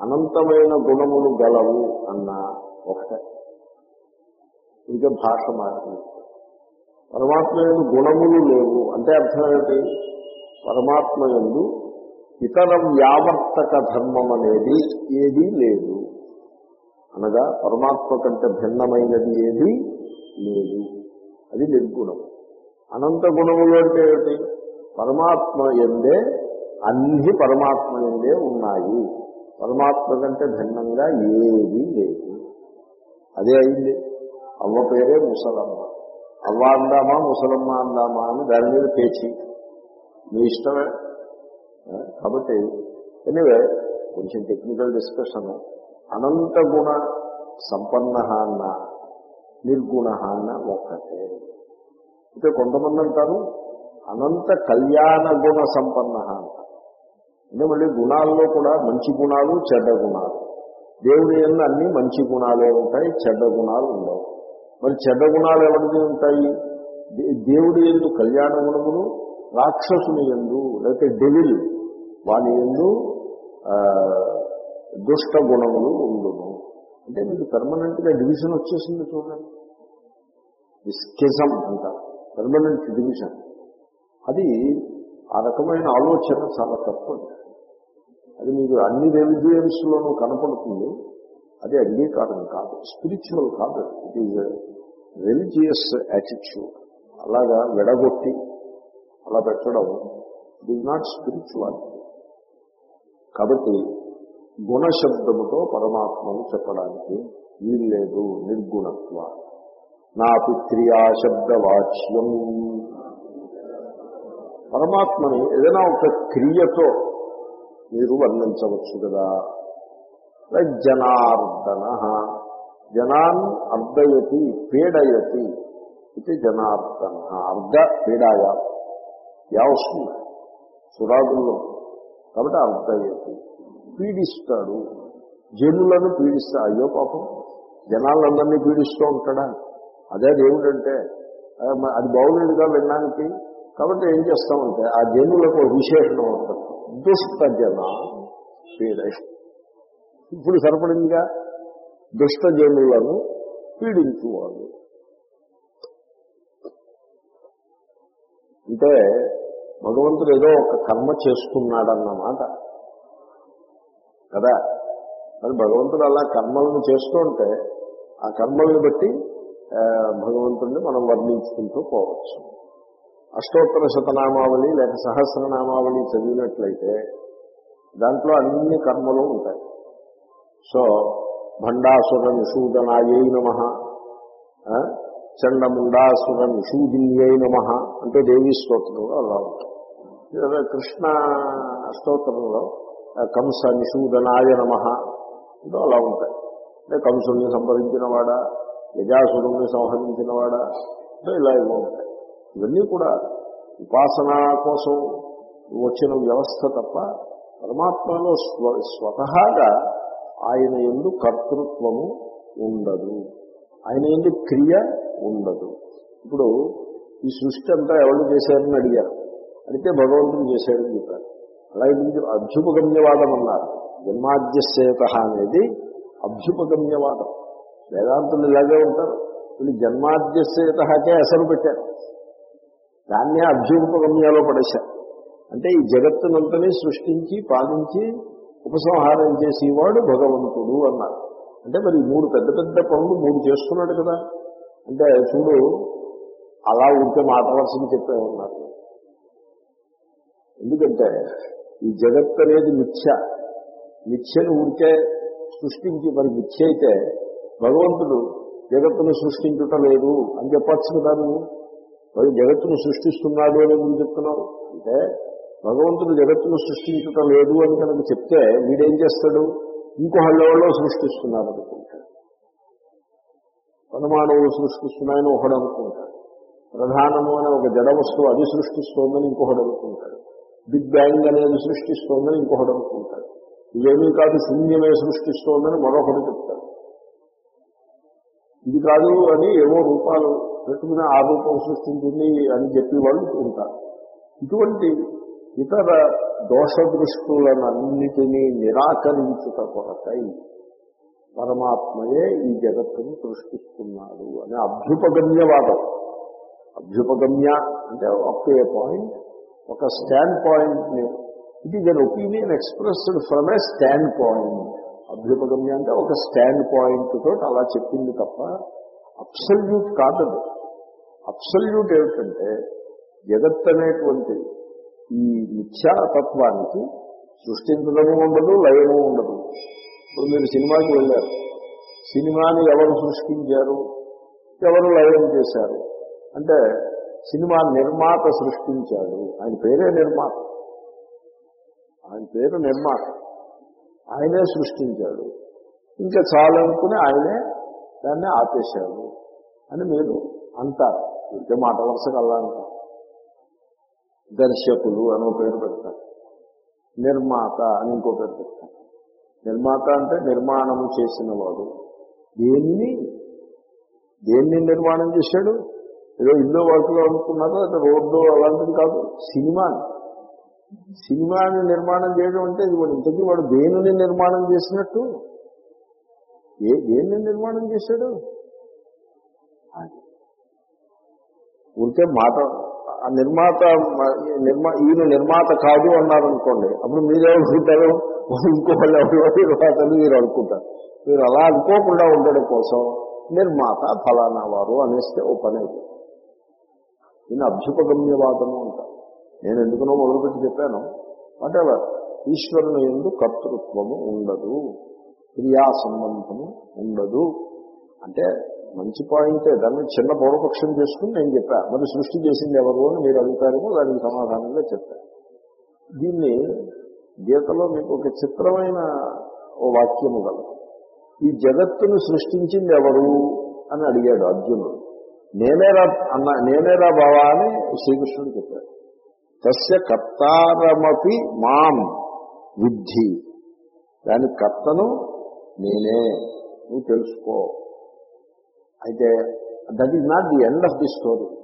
అనంతమైన గుణములు గలవు అన్న ఒకటే ఇంకా భాష మారింది పరమాత్మ ఎందు గుణములు లేవు. అంటే అర్థం ఏమిటి? పరమాత్మ ఎందు ఇతర వ్యావర్తక ధర్మం అనేది ఏదీ లేదు. అనగా పరమాత్మ కంటే భిన్నమైనది ఏది లేదు. అది నిర్గుణం. అనంత గుణములు అంటే ఏమిటి? పరమాత్మ ఎందే అన్ని పరమాత్మ ఎందే ఉన్నాయి. పరమాత్మ కంటే భిన్నంగా ఏది లేదు. అదే అయింది. అవ్వ పేరే ముసలమ్మ. అవ్వ అందామా ముసలమ్మ అందామా అని దాని మీద పేచి. మీ ఇష్టమే. కాబట్టి ఎనివే కొంచెం టెక్నికల్ డిస్కషన్. అనంత గుణ సంపన్న అన్న నిర్గుణ అన్న ఒక్కటే. అయితే కొంతమంది అంటారు అనంత కళ్యాణ గుణ సంపన్న అంట అంటే మళ్ళీ గుణాల్లో కూడా మంచి గుణాలు చెడ్డ గుణాలు. దేవుడి ఎందు అన్ని మంచి గుణాలే ఉంటాయి చెడ్డ గుణాలు ఉండవు. మరి చెడ్డ గుణాలు ఎవరిది ఉంటాయి? దేవుడి ఎందు కళ్యాణ గుణములు రాక్షసుని ఎందు లేకపోతే డెవిల్ వాని ఎందు దుష్ట గుణములు ఉండును. అంటే మీకు పర్మనెంట్గా డివిజన్ వచ్చేసింది చూడండి. స్కిజం అంటారు పర్మనెంట్ డివిజన్ అది ఆ రకమైన ఆలోచన చాలా తప్పండి అది మీకు అన్ని రెలిజియన్స్ లోనూ కనపడుతుంది. అది అంగీకారం కాదు. స్పిరిచువల్ కాదు ఇట్ ఈజ్ రిలీజియస్ యాటిట్యూడ్ అలాగా విడగొట్టి అలా పెట్టడం ఇట్ ఈజ్ నాట్ స్పిరిచువల్ కాబట్టి గుణశబ్దముతో పరమాత్మను చెప్పడానికి వీల్లేదు నిర్గుణత్వ. నా క్రియాశబ్దవాచ్యం పరమాత్మని ఏదైనా ఒక క్రియతో మీరు వర్ణించవచ్చు కదా. లైక్ జనార్దన. జనాన్ అర్ధయతి పీడయతి ఇది జనార్దన. అర్ధ పీడాయ. యా వస్తుంది సురాదుల్లో. కాబట్టి అర్ధయతి. పీడిస్తాడు. జనులను పీడిస్తా. అయ్యో పాపం. జనాలందరినీ పీడిస్తూ ఉంటాడా? అదే దేవుడంటే. అది బాగుండేదిగా వినడానికి కాబట్టి ఏం చేస్తామంటే ఆ జనులకు విశేషణం ఉంటుంది. దుష్ట జన ఇప్పుడు సరిపడిందిగా? దుష్ట జనులను పీడించువాడు. అంటే భగవంతుడు ఏదో ఒక కర్మ చేసుకున్నాడన్నమాట కదా? మరి భగవంతుడు అలా కర్మలను చేస్తూ ఉంటే ఆ కర్మల్ని బట్టి భగవంతుడిని మనం వర్ణించుకుంటూ పోవచ్చు. అష్టోత్తర శతనామావళి లేక సహస్రనామావళి చదివినట్లయితే దాంట్లో అన్ని కర్మలు ఉంటాయి. సో భండాసుర నిషూదనాయై నమ చండముండాసుర నిషూదిన్యై నమ అంటే దేవీ స్తోత్రంలో అలా ఉంటాయి. కృష్ణ స్తోత్రంలో కంస నిషూదనాయ నమ అంటే అలా ఉంటాయి. అంటే కంసుల్ని సంహరించినవాడా యజాసురుణ్ణి సంహరించినవాడా అంటే ఇలా ఇవి ఉంటాయి. ఇవన్నీ కూడా ఉపాసన కోసం వచ్చిన వ్యవస్థ తప్ప పరమాత్మలో స్వ స్వతహాగా ఆయన ఎందు కర్తృత్వము ఉండదు. ఆయన ఎందు క్రియ ఉండదు. ఇప్పుడు ఈ సృష్టి అంతా ఎవరు చేశారని అడిగారు. అడిగితే భగవంతుడు చేశాడని చెప్పారు. అలాగే దీనికి అభ్యుపగమ్యవాదం అన్నారు. జన్మాద్యసేత అనేది అభ్యుపగమ్యవాదం. వేదాంతులు ఇలాగే ఉంటారు. వీళ్ళు జన్మాద్యసేతకే అసలు పెట్టారు. దాన్నే అభ్యుపగమ్యాలో పడేశారు. అంటే ఈ జగత్తునంతనే సృష్టించి పాలించి ఉపసంహారం చేసేవాడు భగవంతుడు అన్నారు. అంటే మరి మూడు పెద్ద పెద్ద పనులు మూడు చేస్తున్నాడు కదా. అంటే చూడు అలా ఉంటే మాట్లాడాల్సింది చెప్పే ఉన్నారు ఎందుకంటే ఈ జగత్ అనేది మిథ్య. మిథ్యను ఉంటే సృష్టించి మరి మిథ్య అయితే భగవంతుడు జగత్తును సృష్టించుట లేదు అని చెప్పచ్చు కదా నువ్వు. మరి జగత్తును సృష్టిస్తున్నాడు అని ఎందుకు చెప్తున్నావు? అంటే భగవంతుడు జగత్తును సృష్టించటం లేదు అని కనుక చెప్తే వీడేం చేస్తాడు? ఇంకో హళ్ళలో సృష్టిస్తున్నారు అనుకుంటాడు. పరమాణువులు సృష్టిస్తున్నాయని ఒకడు అనుకుంటాడు. ప్రధానము అనే ఒక జడ వస్తువు అది సృష్టిస్తోందని ఇంకొకడు అనుకుంటాడు. బిగ్ బ్యాంగ్ అనేది సృష్టిస్తోందని ఇంకొకడు అనుకుంటాడు. ఇవేమీ కాదు శూన్యమే సృష్టిస్తోందని మరొకడు చెప్తాడు. ఇది కాదు అని ఏవో రూపాలు పెట్టుకుని ఆ రూపం సృష్టించింది అని చెప్పి వాళ్ళు ఉంటారు. ఇటువంటి ఇతర దోష దృష్టులనన్నిటినీ నిరాకరించుట కొరకై పరమాత్మయే ఈ జగత్తును సృష్టిస్తున్నాడు అనే అభ్యుపగమ్యవాదం. అభ్యుపగమ్య అంటే అప్ ఏ పాయింట్ ఒక స్టాండ్ పాయింట్ని. It is an opinion expressed from a standpoint. అభ్యుపగమ్య అంటే ఒక స్టాండ్ పాయింట్ తోటి అలా చెప్పింది తప్ప అప్సల్యూట్ కాదది అప్సల్యూట్ ఏమిటంటే జగత్ అనేటువంటి ఈ మిథ్యాతత్వానికి సృష్టించడము ఉండదు లయము ఉండదు. ఇప్పుడు మీరు సినిమాకి వెళ్ళారు. సినిమాని ఎవరు సృష్టించారు? ఎవరు లయం చేశారు? అంటే సినిమా నిర్మాత సృష్టించాడు. ఆయన పేరే నిర్మాత. ఆయన పేరు నిర్మాత. ఆయనే సృష్టించాడు. ఇంకా చాలనుకుని ఆయనే దాన్ని ఆపేశాడు అని మీరు అంటారు. ఇంకే మాట వరుసగా అలా అంటారు. దర్శకులు అని ఒక పేరు పెడతారు. నిర్మాత అని ఇంకో పేరు పెడతారు. నిర్మాత అంటే నిర్మాణము చేసిన వాడు దేన్ని? దేన్ని నిర్మాణం చేశాడు? ఏదో ఇల్లు వర్క్లో అనుకున్నారో అది రోడ్డు అలాంటిది కాదు సినిమాని. సినిమాని నిర్మాణం చేయడం అంటే ఇది వాడు ఇంతకీ వాడు దేనిని నిర్మాణం చేసినట్టు? ఏ దేన్ని నిర్మాణం చేశాడు? అది. మాట నిర్మాత నిర్మా ఈయన నిర్మాత కాదు అన్నారు అనుకోండి అప్పుడు మీరు అనుకుంటారు ఇంకో వాళ్ళు నిర్మాతలు మీరు అనుకుంటారు. మీరు అలా అనుకోకుండా ఉండడం కోసం నిర్మాత ఫలానా వారు అనేస్తే ఓ పని అయిపోయింది దీన్ని అభ్యుపగమ్యవాదము అంటారు. నేను ఎందుకునో మొదలుపెట్టి చెప్పాను. వాటెవర్ ఈశ్వరుని ఎందు కర్తృత్వము ఉండదు క్రియా సంబంధము ఉండదు. అంటే మంచి పాయింటే దాన్ని చిన్న పూర్వపక్షం చేసుకుని నేను చెప్పాను మరి సృష్టి చేసింది ఎవరు అని మీరు అడుగుతారేమో దానికి సమాధానంగా చెప్పాను దీన్ని గీతలో మీకు ఒక చిత్రమైన ఓ వాక్యము గలదు ఈ జగత్తును సృష్టించింది ఎవరు అని అడిగాడు అర్జునుడు. నేనేరా అన్న నేనేరా బావా అని శ్రీకృష్ణుడు చెప్పాడు. తస్య కర్తారమపి మాం విద్ధి. దాని కర్తను నేనే నువ్వు తెలుసుకో. అయితే that is not the end of the story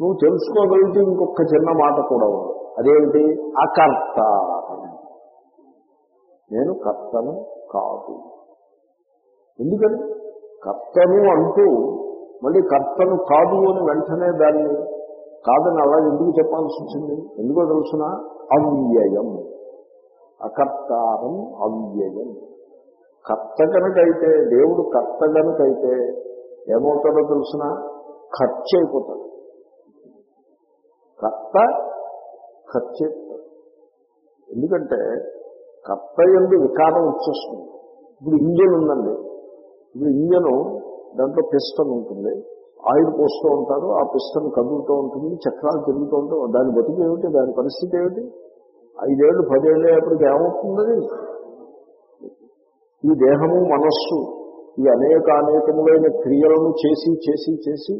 నువ్వు తెలుసుకోగలిగితే ఇంకొక చిన్న మాట కూడా ఉంది. అదేమిటి? అకర్త. నేను కర్తను కాదు. ఎందుకని? కర్తను అంటూ మళ్ళీ కర్తను కాదు అని వెంటనే దాన్ని కాదని అలా ఎందుకు చెప్పాల్సి వచ్చింది ఎందుకో తెలుసిన? అవ్యయం. అకర్తారం అవ్యయం. కర్త కనుకైతే దేవుడు కర్త కనుకైతే ఏమవుతాడో తెలుసిన? ఖర్చు అయిపోతాడు కర్త ఖర్చు అయిపోతాడు ఎందుకంటే కర్త ఎందు వికారం వచ్చేస్తుంది. ఇప్పుడు ఇంజన్ ఉందండి ఇప్పుడు ఇంజను దాంట్లో పిస్టన్ ఉంటుంది. ఆయిల్ పోస్తూ ఉంటారు ఆ పిస్టన్ కదులుతూ ఉంటుంది చక్రాలు తిరుగుతూ ఉంటాయి. దాని బతుకు ఏమిటి? దాని పరిస్థితి ఏమిటి? ఐదేళ్ళు పదేళ్ళు అయ్యేప్పటికి ఏమవుతుంది ఈ దేహము మనస్సు ఈ అనేక అనేకములైన క్రియలను చేసి చేసి చేసి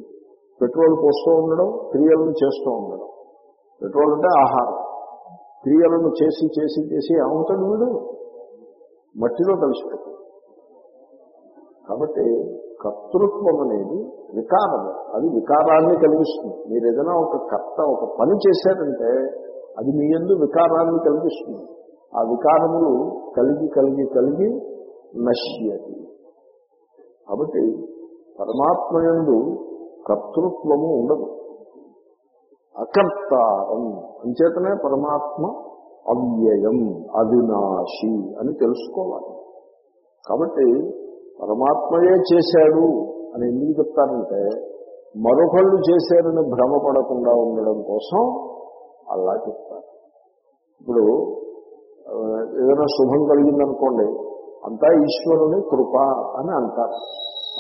పెట్రోల్ పోస్తూ ఉండడం క్రియలను చేస్తూ ఉండడం. పెట్రోల్ అంటే ఆహారం. క్రియలను చేసి చేసి చేసి ఏమవుతాడు వీడు? మట్టిలో కలిసిపోతుంది కాబట్టి కర్తృత్వం అనేది వికారము. అది వికారాన్ని కలిగిస్తుంది. మీరు ఏదైనా ఒక కర్త ఒక పని చేశారంటే అది మీ ఎందు వికారాన్ని కలిగిస్తుంది. ఆ వికారములు కలిగి కలిగి కలిగి నశ్యతి. కాబట్టి పరమాత్మ యందు కర్తృత్వము ఉండదు. అకర్తారం. అంచేతనే పరమాత్మ అవ్యయం అవినాశి అని తెలుసుకోవాలి. కాబట్టి పరమాత్మయే చేశాడు అని ఎందుకు చెప్తారంటే మరొకళ్ళు చేశారని భ్రమపడకుండా ఉండడం కోసం అలా చెప్తారు. ఇప్పుడు ఏదైనా శుభం కలిగిందనుకోండి అంతా ఈశ్వరుని కృప అని అంటారు.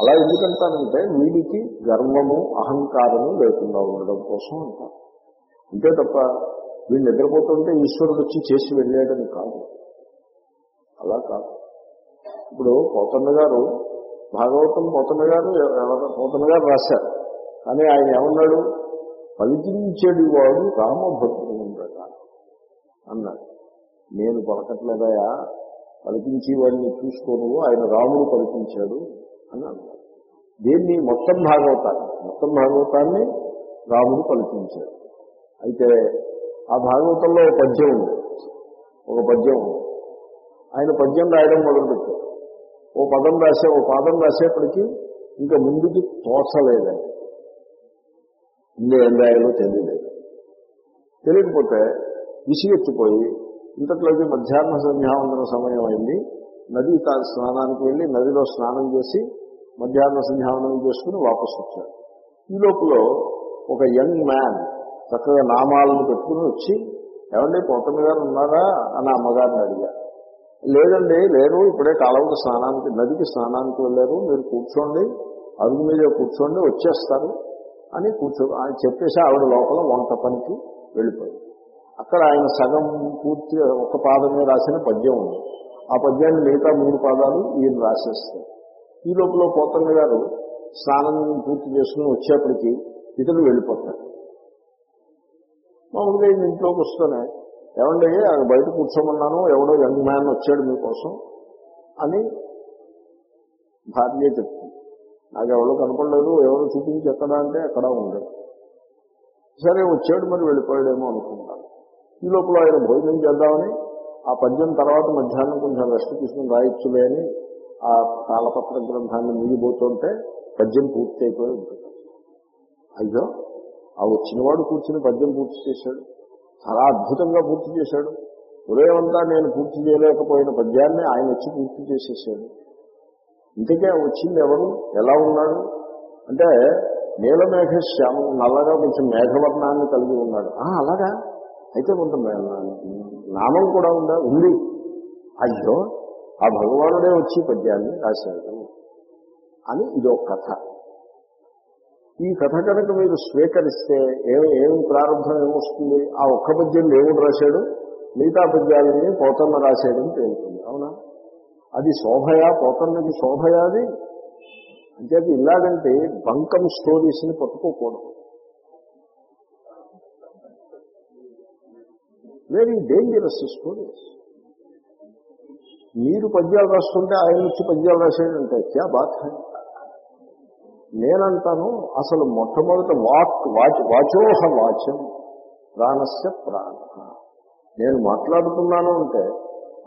అలా ఎందుకంటారంటే వీడికి గర్వము అహంకారము లేకుండా ఉండడం కోసం అంటారు. అంతే తప్ప వీళ్ళు నిద్రపోతుంటే ఈశ్వరుడు వచ్చి చేసి వెళ్ళాడని కాదు. అలా కాదు. ఇప్పుడు పోతన్న గారు భాగవతం పోతన్న గారు పోతన్న గారు రాశారు. కానీ ఆయన ఏమన్నాడు? పలికించేది వాడు రామభద్రుడు అన్నాడు. నేను పలకట్లేదయా? పలికించి వాడిని చూసుకోను ఆయన రాముడు పలికించాడు అని అన్నాడు. దీన్ని మొత్తం భాగవతాన్ని మొత్తం భాగవతాన్ని రాముడు పలికించాడు. అయితే ఆ భాగవతంలో ఒక పద్యం ఉంది. ఒక పద్యం ఉంది. ఆయన పద్యం రాయడం మొదలుపెట్టారు. ఓ పదం రాసే ఓ పాదం రాసేప్పటికీ ఇంకా ముందుకి తోచలేదని ఇందులో ఇంకా ఏం రాయాలో తెలియలేదు. తెలియకపోతే విసిగెత్తిపోయి ఇంతట్లోకి మధ్యాహ్న సంధ్యావందన సమయం అయింది. నది స్నానానికి వెళ్ళి నదిలో స్నానం చేసి మధ్యాహ్న సంధ్యావనం చేసుకుని వాపసు వచ్చాడు. ఈ లోపల ఒక యంగ్ మ్యాన్ చక్కగా నామాలను పెట్టుకుని వచ్చి ఏమండి కొత్త మీద ఉన్నారా? అని అమ్మగారిని అడిగారు లేదండి లేరు ఇప్పుడే కాలువకు స్నానానికి నదికి స్నానానికి వెళ్ళారు మీరు కూర్చోండి అరుగు మీద కూర్చోండి వచ్చేస్తారు అని కూర్చో ఆయన చెప్పేసి ఆవిడ లోపల వంట పనికి వెళ్ళిపోయింది అక్కడ ఆయన సగం పూర్తి ఒక పాదమే రాసిన పద్యం ఉంది. ఆ పద్యాన్ని మిగతా మూడు పాదాలు ఈయన రాసేస్తారు. ఈ లోపల పోతన్న గారు స్నానం పూర్తి చేసుకుని వచ్చేప్పటికి ఇతడు వెళ్ళిపోతాడు. మామూలుగా ఇంట్లోకి వస్తూనే ఏమండి ఆయన బయట కూర్చోమన్నాను ఎవడో యంగ్ మ్యాన్ వచ్చాడు మీకోసం అని భార్య చెప్తుంది నాకు ఎవరో కనపడలేదు ఎవరు చూపించి ఎక్కడ అంటే ఎక్కడ ఉండదు సరే వచ్చాడు మరి వెళ్ళిపోయాడేమో అనుకుంటాను ఈ లోపల ఆయన భోజనం చేద్దామని ఆ పద్యం తర్వాత మధ్యాహ్నం కొంచెం రెస్ట్ తీసుకుని రాయొచ్చులే అని ఆ తాళపత్ర గ్రంథాన్ని ముగిపోతుంటే పద్యం పూర్తి అయిపోయి ఉంటుంది. అయ్యో ఆ వచ్చినవాడు కూర్చుని పద్యం పూర్తి చేశాడు. చాలా అద్భుతంగా పూర్తి చేశాడు. ఉదయం అంతా నేను పూర్తి చేయలేకపోయిన పద్యాన్ని ఆయన వచ్చి పూర్తి చేసేసాడు. ఇంతకే వచ్చింది ఎవరు? ఎలా ఉన్నాడు? అంటే నీలమేఘ శ్యామ నల్లగా కొంచెం మేఘవర్ణాన్ని కలిగి ఉన్నాడు. అలాగా? అయితే కొంత నామం కూడా ఉందా? ఉంది. అయ్యో ఆ భగవానుడే వచ్చి పద్యాన్ని రాశాడు అని ఇది ఒక కథ. ఈ కథ కనుక మీరు స్వీకరిస్తే ఏమి ఏమి ప్రారంభం ఏమొస్తుంది? ఆ ఒక్క పద్యం దేవుడు రాశాడు మిగతా పద్యాలని పోతన్న రాశాడని తేలుతుంది అవునా? అది శోభయా పోతన్నకి శోభయా అది. అంటే అది ఇలాగంటే బంకం స్టోరీస్ని పట్టుకోకూడదు. వెరీ డేంజరస్ స్టోరీస్ మీరు పద్యాలు రాస్తుంటే ఆయన వచ్చి పద్యాలు రాశాడంటే క్యా బాధ నేనంటాను అసలు మొట్టమొదట వాక్ వాచ్ వాచోహ వాచం ప్రాణస్య ప్రాణ. నేను మాట్లాడుతున్నాను అంటే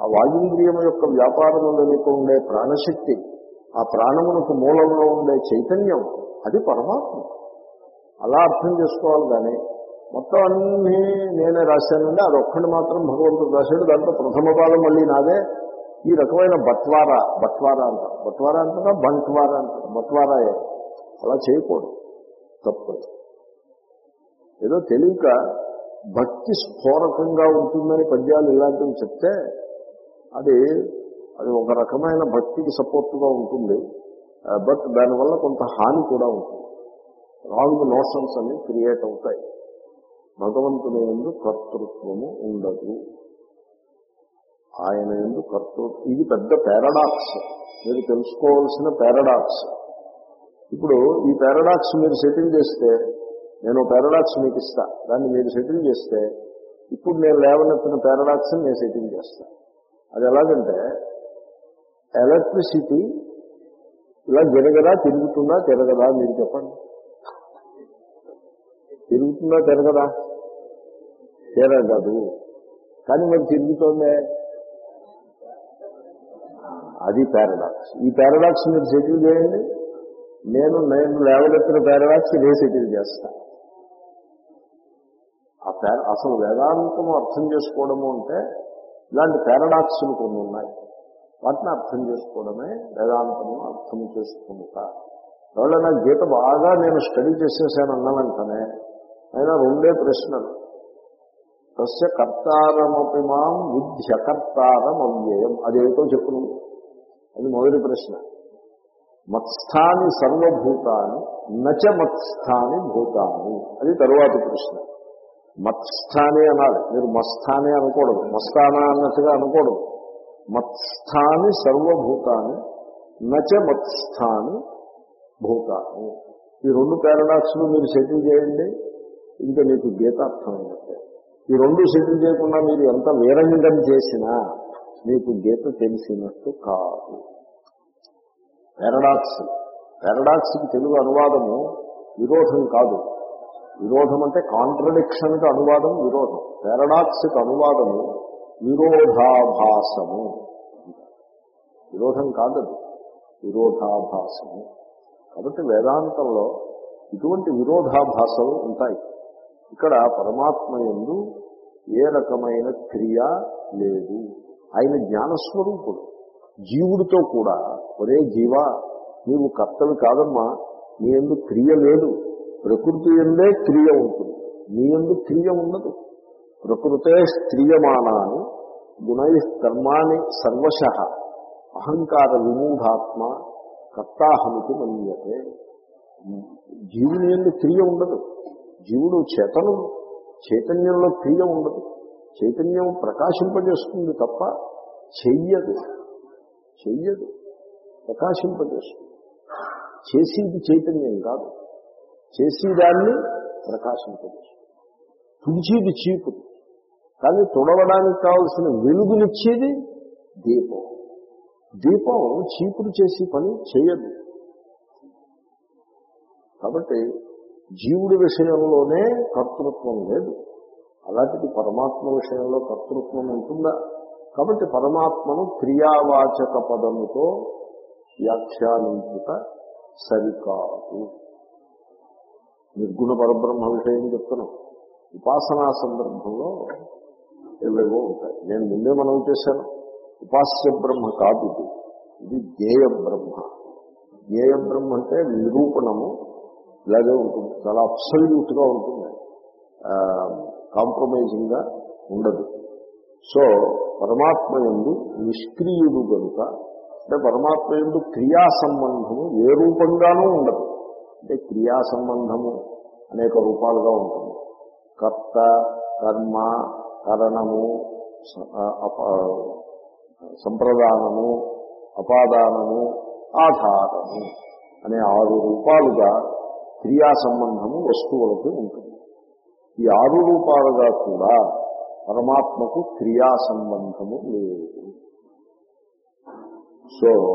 ఆ వాయుంద్రియం యొక్క వ్యాపారము వెనుక ఉండే ప్రాణశక్తి ఆ ప్రాణమునకు మూలంలో ఉండే చైతన్యం అది పరమాత్మ. అలా అర్థం చేసుకోవాలి కానీ మొత్తం అన్నీ నేనే రాశానండి అదొక్కడి మాత్రం భగవంతుడు రాశాడు దాంట్లో ప్రథమ పాదం మళ్ళీ నాదే. ఈ రకమైన బట్వారా బట్వారా అంటారు బట్వారా అంటారా బంట్వారా అంటారు బట్వారాయే. అలా చేయకూడదు. తప్పదు. ఏదో తెలియక భక్తి స్ఫోరకంగా ఉంటుందని పద్యాలు ఇలాంటివి చెప్తే అది అది ఒక రకమైన భక్తికి సపోర్ట్గా ఉంటుంది. బట్ దానివల్ల కొంత హాని కూడా ఉంటుంది. రాంగ్ నోషన్స్ అని క్రియేట్ అవుతాయి. భగవంతుని ఎందు కర్తృత్వము ఉండదు. ఆయన ఎందు కర్తృత్వం ఇది పెద్ద పారాడాక్స్ మీరు తెలుసుకోవాల్సిన పారాడాక్స్ ఇప్పుడు ఈ పారాడాక్స్ మీరు సెటిల్ చేస్తే నేను పారాడాక్స్ మీకు ఇస్తా దాన్ని మీరు సెటిల్ చేస్తే ఇప్పుడు నేను లేవనెత్తిన పారాడాక్స్ నేను సెటిల్ చేస్తా. అది ఎలాగంటే ఎలక్ట్రిసిటీ ఇలా జరగదా తిరుగుతుందా తిరగదా మీరు చెప్పండి. తిరుగుతుందా తిరగదా? తిరగదు. కానీ మరి తిరుగుతోందే? అది పారాడాక్స్ ఈ పారాడాక్స్ మీరు సెటిల్ చేయండి. నేను నేను లేవలెత్తిన పేరవాసి నేను చేస్తా. ఆ పేర అసలు వేదాంతము అర్థం చేసుకోవడము అంటే ఇలాంటి పారాడాక్స్లు కొన్ని ఉన్నాయి. వాటిని అర్థం చేసుకోవడమే వేదాంతము అర్థం చేసుకుంట. ఎవరైనా గీత బాగా నేను స్టడీ చేసేసాను అన్న వెంటనే అయినా రెండే ప్రశ్నలు. తస్య కర్తారమపి మాం విద్యకర్తారం అవ్యయం అదేమిటో చెప్పు అది మొదటి ప్రశ్న. మత్స్థాని సర్వభూతాన్ని నచ మత్స్థాని భూతాన్ని అది తరువాతి ప్రశ్న. మత్స్థాని అనాలి. మీరు మస్థాని అనకూడదు. మస్తానా అన్నట్టుగా అనకూడదు. మత్స్థాని సర్వభూతాన్ని నచ మత్స్థాని భూతాన్ని ఈ రెండు పారాడాక్స్లు మీరు సెటిల్ చేయండి. ఇంకా మీకు గీత అర్థమైనట్టే ఈ రెండు సెటిల్ చేయకుండా మీరు ఎంత వీరంగం చేసినా మీకు గీత తెలిసినట్టు కాదు. పారడాక్స్. పారడాక్స్కి తెలుగు అనువాదము విరోధం కాదు. విరోధం అంటే కాంట్రడిక్షన్కి అనువాదం విరోధం. పారడాక్స్కి అనువాదము విరోధాభాసము. విరోధం కాదది విరోధాభాసము. కాబట్టి వేదాంతంలో ఇటువంటి విరోధాభాసలు ఉంటాయి. ఇక్కడ పరమాత్మ ఎందు ఏ రకమైన క్రియ లేదు. ఆయన జ్ఞానస్వరూపుడు. జీవుడితో కూడా ఒరే జీవ నీవు కర్తవి కాదమ్మా నీ ఎందు క్రియ లేదు. ప్రకృతి ఎందే క్రియ ఉంటుంది. నీ ఎందు క్రియ ఉండదు. ప్రకృతే స్త్రియమానాన్ని గుణై కర్మాణి సర్వశ అహంకార విమూఢాత్మ కర్తాహమికి మన్యతే. జీవుని ఎందు క్రియ ఉండదు. జీవుడు చేతను చైతన్యంలో క్రియ ఉండదు. చైతన్యం ప్రకాశింపజేస్తుంది తప్ప చెయ్యదు. చెయ్యదు. ప్రకాశింపజేస్తుంది చేసేది చైతన్యం కాదు. చేసేదాన్ని ప్రకాశింపజేస్తుంది తుడిచేది చీపుడు కానీ తుడవడానికి కావలసిన వెలుగునిచ్చేది దీపం. దీపం చీపుడు చేసి పని చేయదు. కాబట్టి జీవుడి విషయంలోనే కర్తృత్వం లేదు. అలాంటిది పరమాత్మ విషయంలో కర్తృత్వం ఉంటుందా? కాబట్టి పరమాత్మను క్రియావాచక పదముతో వ్యాఖ్యానించుట సరికాదు. నిర్గుణ పరబ్రహ్మ విషయం చెప్తున్నాం. ఉపాసనా సందర్భంలో ఏవేవో ఉంటాయి. నేను ముందే మనం చేశాను. ఉపాస్య బ్రహ్మ కాదు ఇది. ఇది జ్ఞేయ బ్రహ్మ. జ్ఞేయ బ్రహ్మ అంటే నిరూపణము. ఇలాగే ఉంటుంది. చాలా అబ్సల్యూట్గా ఉంటుంది. కాంప్రమైజింగ్గా ఉండదు. సో పరమాత్మ ఎందు నిష్క్రియుడు కనుక అంటే పరమాత్మ ఎందు క్రియా సంబంధము ఏ రూపంగానూ ఉండదు. అంటే క్రియా సంబంధము అనేక రూపాలుగా ఉంటుంది. కర్త కర్మ కరణము సంప్రదానము అపాదానము ఆధారము అనే ఆరు రూపాలుగా క్రియా సంబంధము వస్తువులకి ఉంటుంది. ఈ ఆరు రూపాలుగా కూడా పరమాత్మకు క్రియా సంబంధము లేదు. సో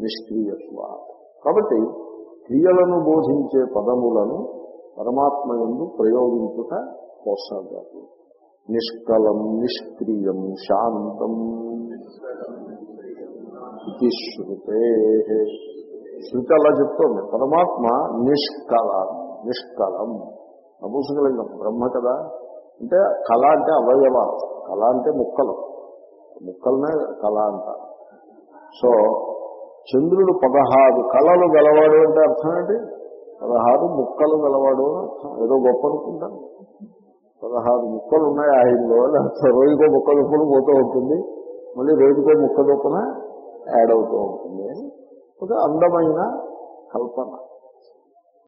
నిష్క్రియత్వ. కాబట్టి క్రియలను బోధించే పదములను పరమాత్మ ఎందు ప్రయోగించుట పోసాగాదు నిష్కలం నిష్క్రియం శాంతం. ఇది శృతే. శృతి అలా చెప్తోంది. పరమాత్మ నిష్కలం నిష్కలం. నపుంసకలింగం బ్రహ్మ కదా. అంటే కళ అంటే అవయవాలు కళ అంటే ముక్కలు. ముక్కలనే కళ అంటారు సో చంద్రుడు పదహారు కళలు గలవాడు అంటే అర్థం ఏంటి? పదహారు ముక్కలు గలవాడు అని అర్థం. ఏదో గొప్ప అనుకుంటాను పదహారు ముక్కలు ఉన్నాయి ఆయనలో రోజుకో ముక్క చొప్పున పోతూ ఉంటుంది. మళ్ళీ రోజుకో ముక్క చొప్పున యాడ్ అవుతూ ఉంటుంది. ఒక అందమైన కల్పన.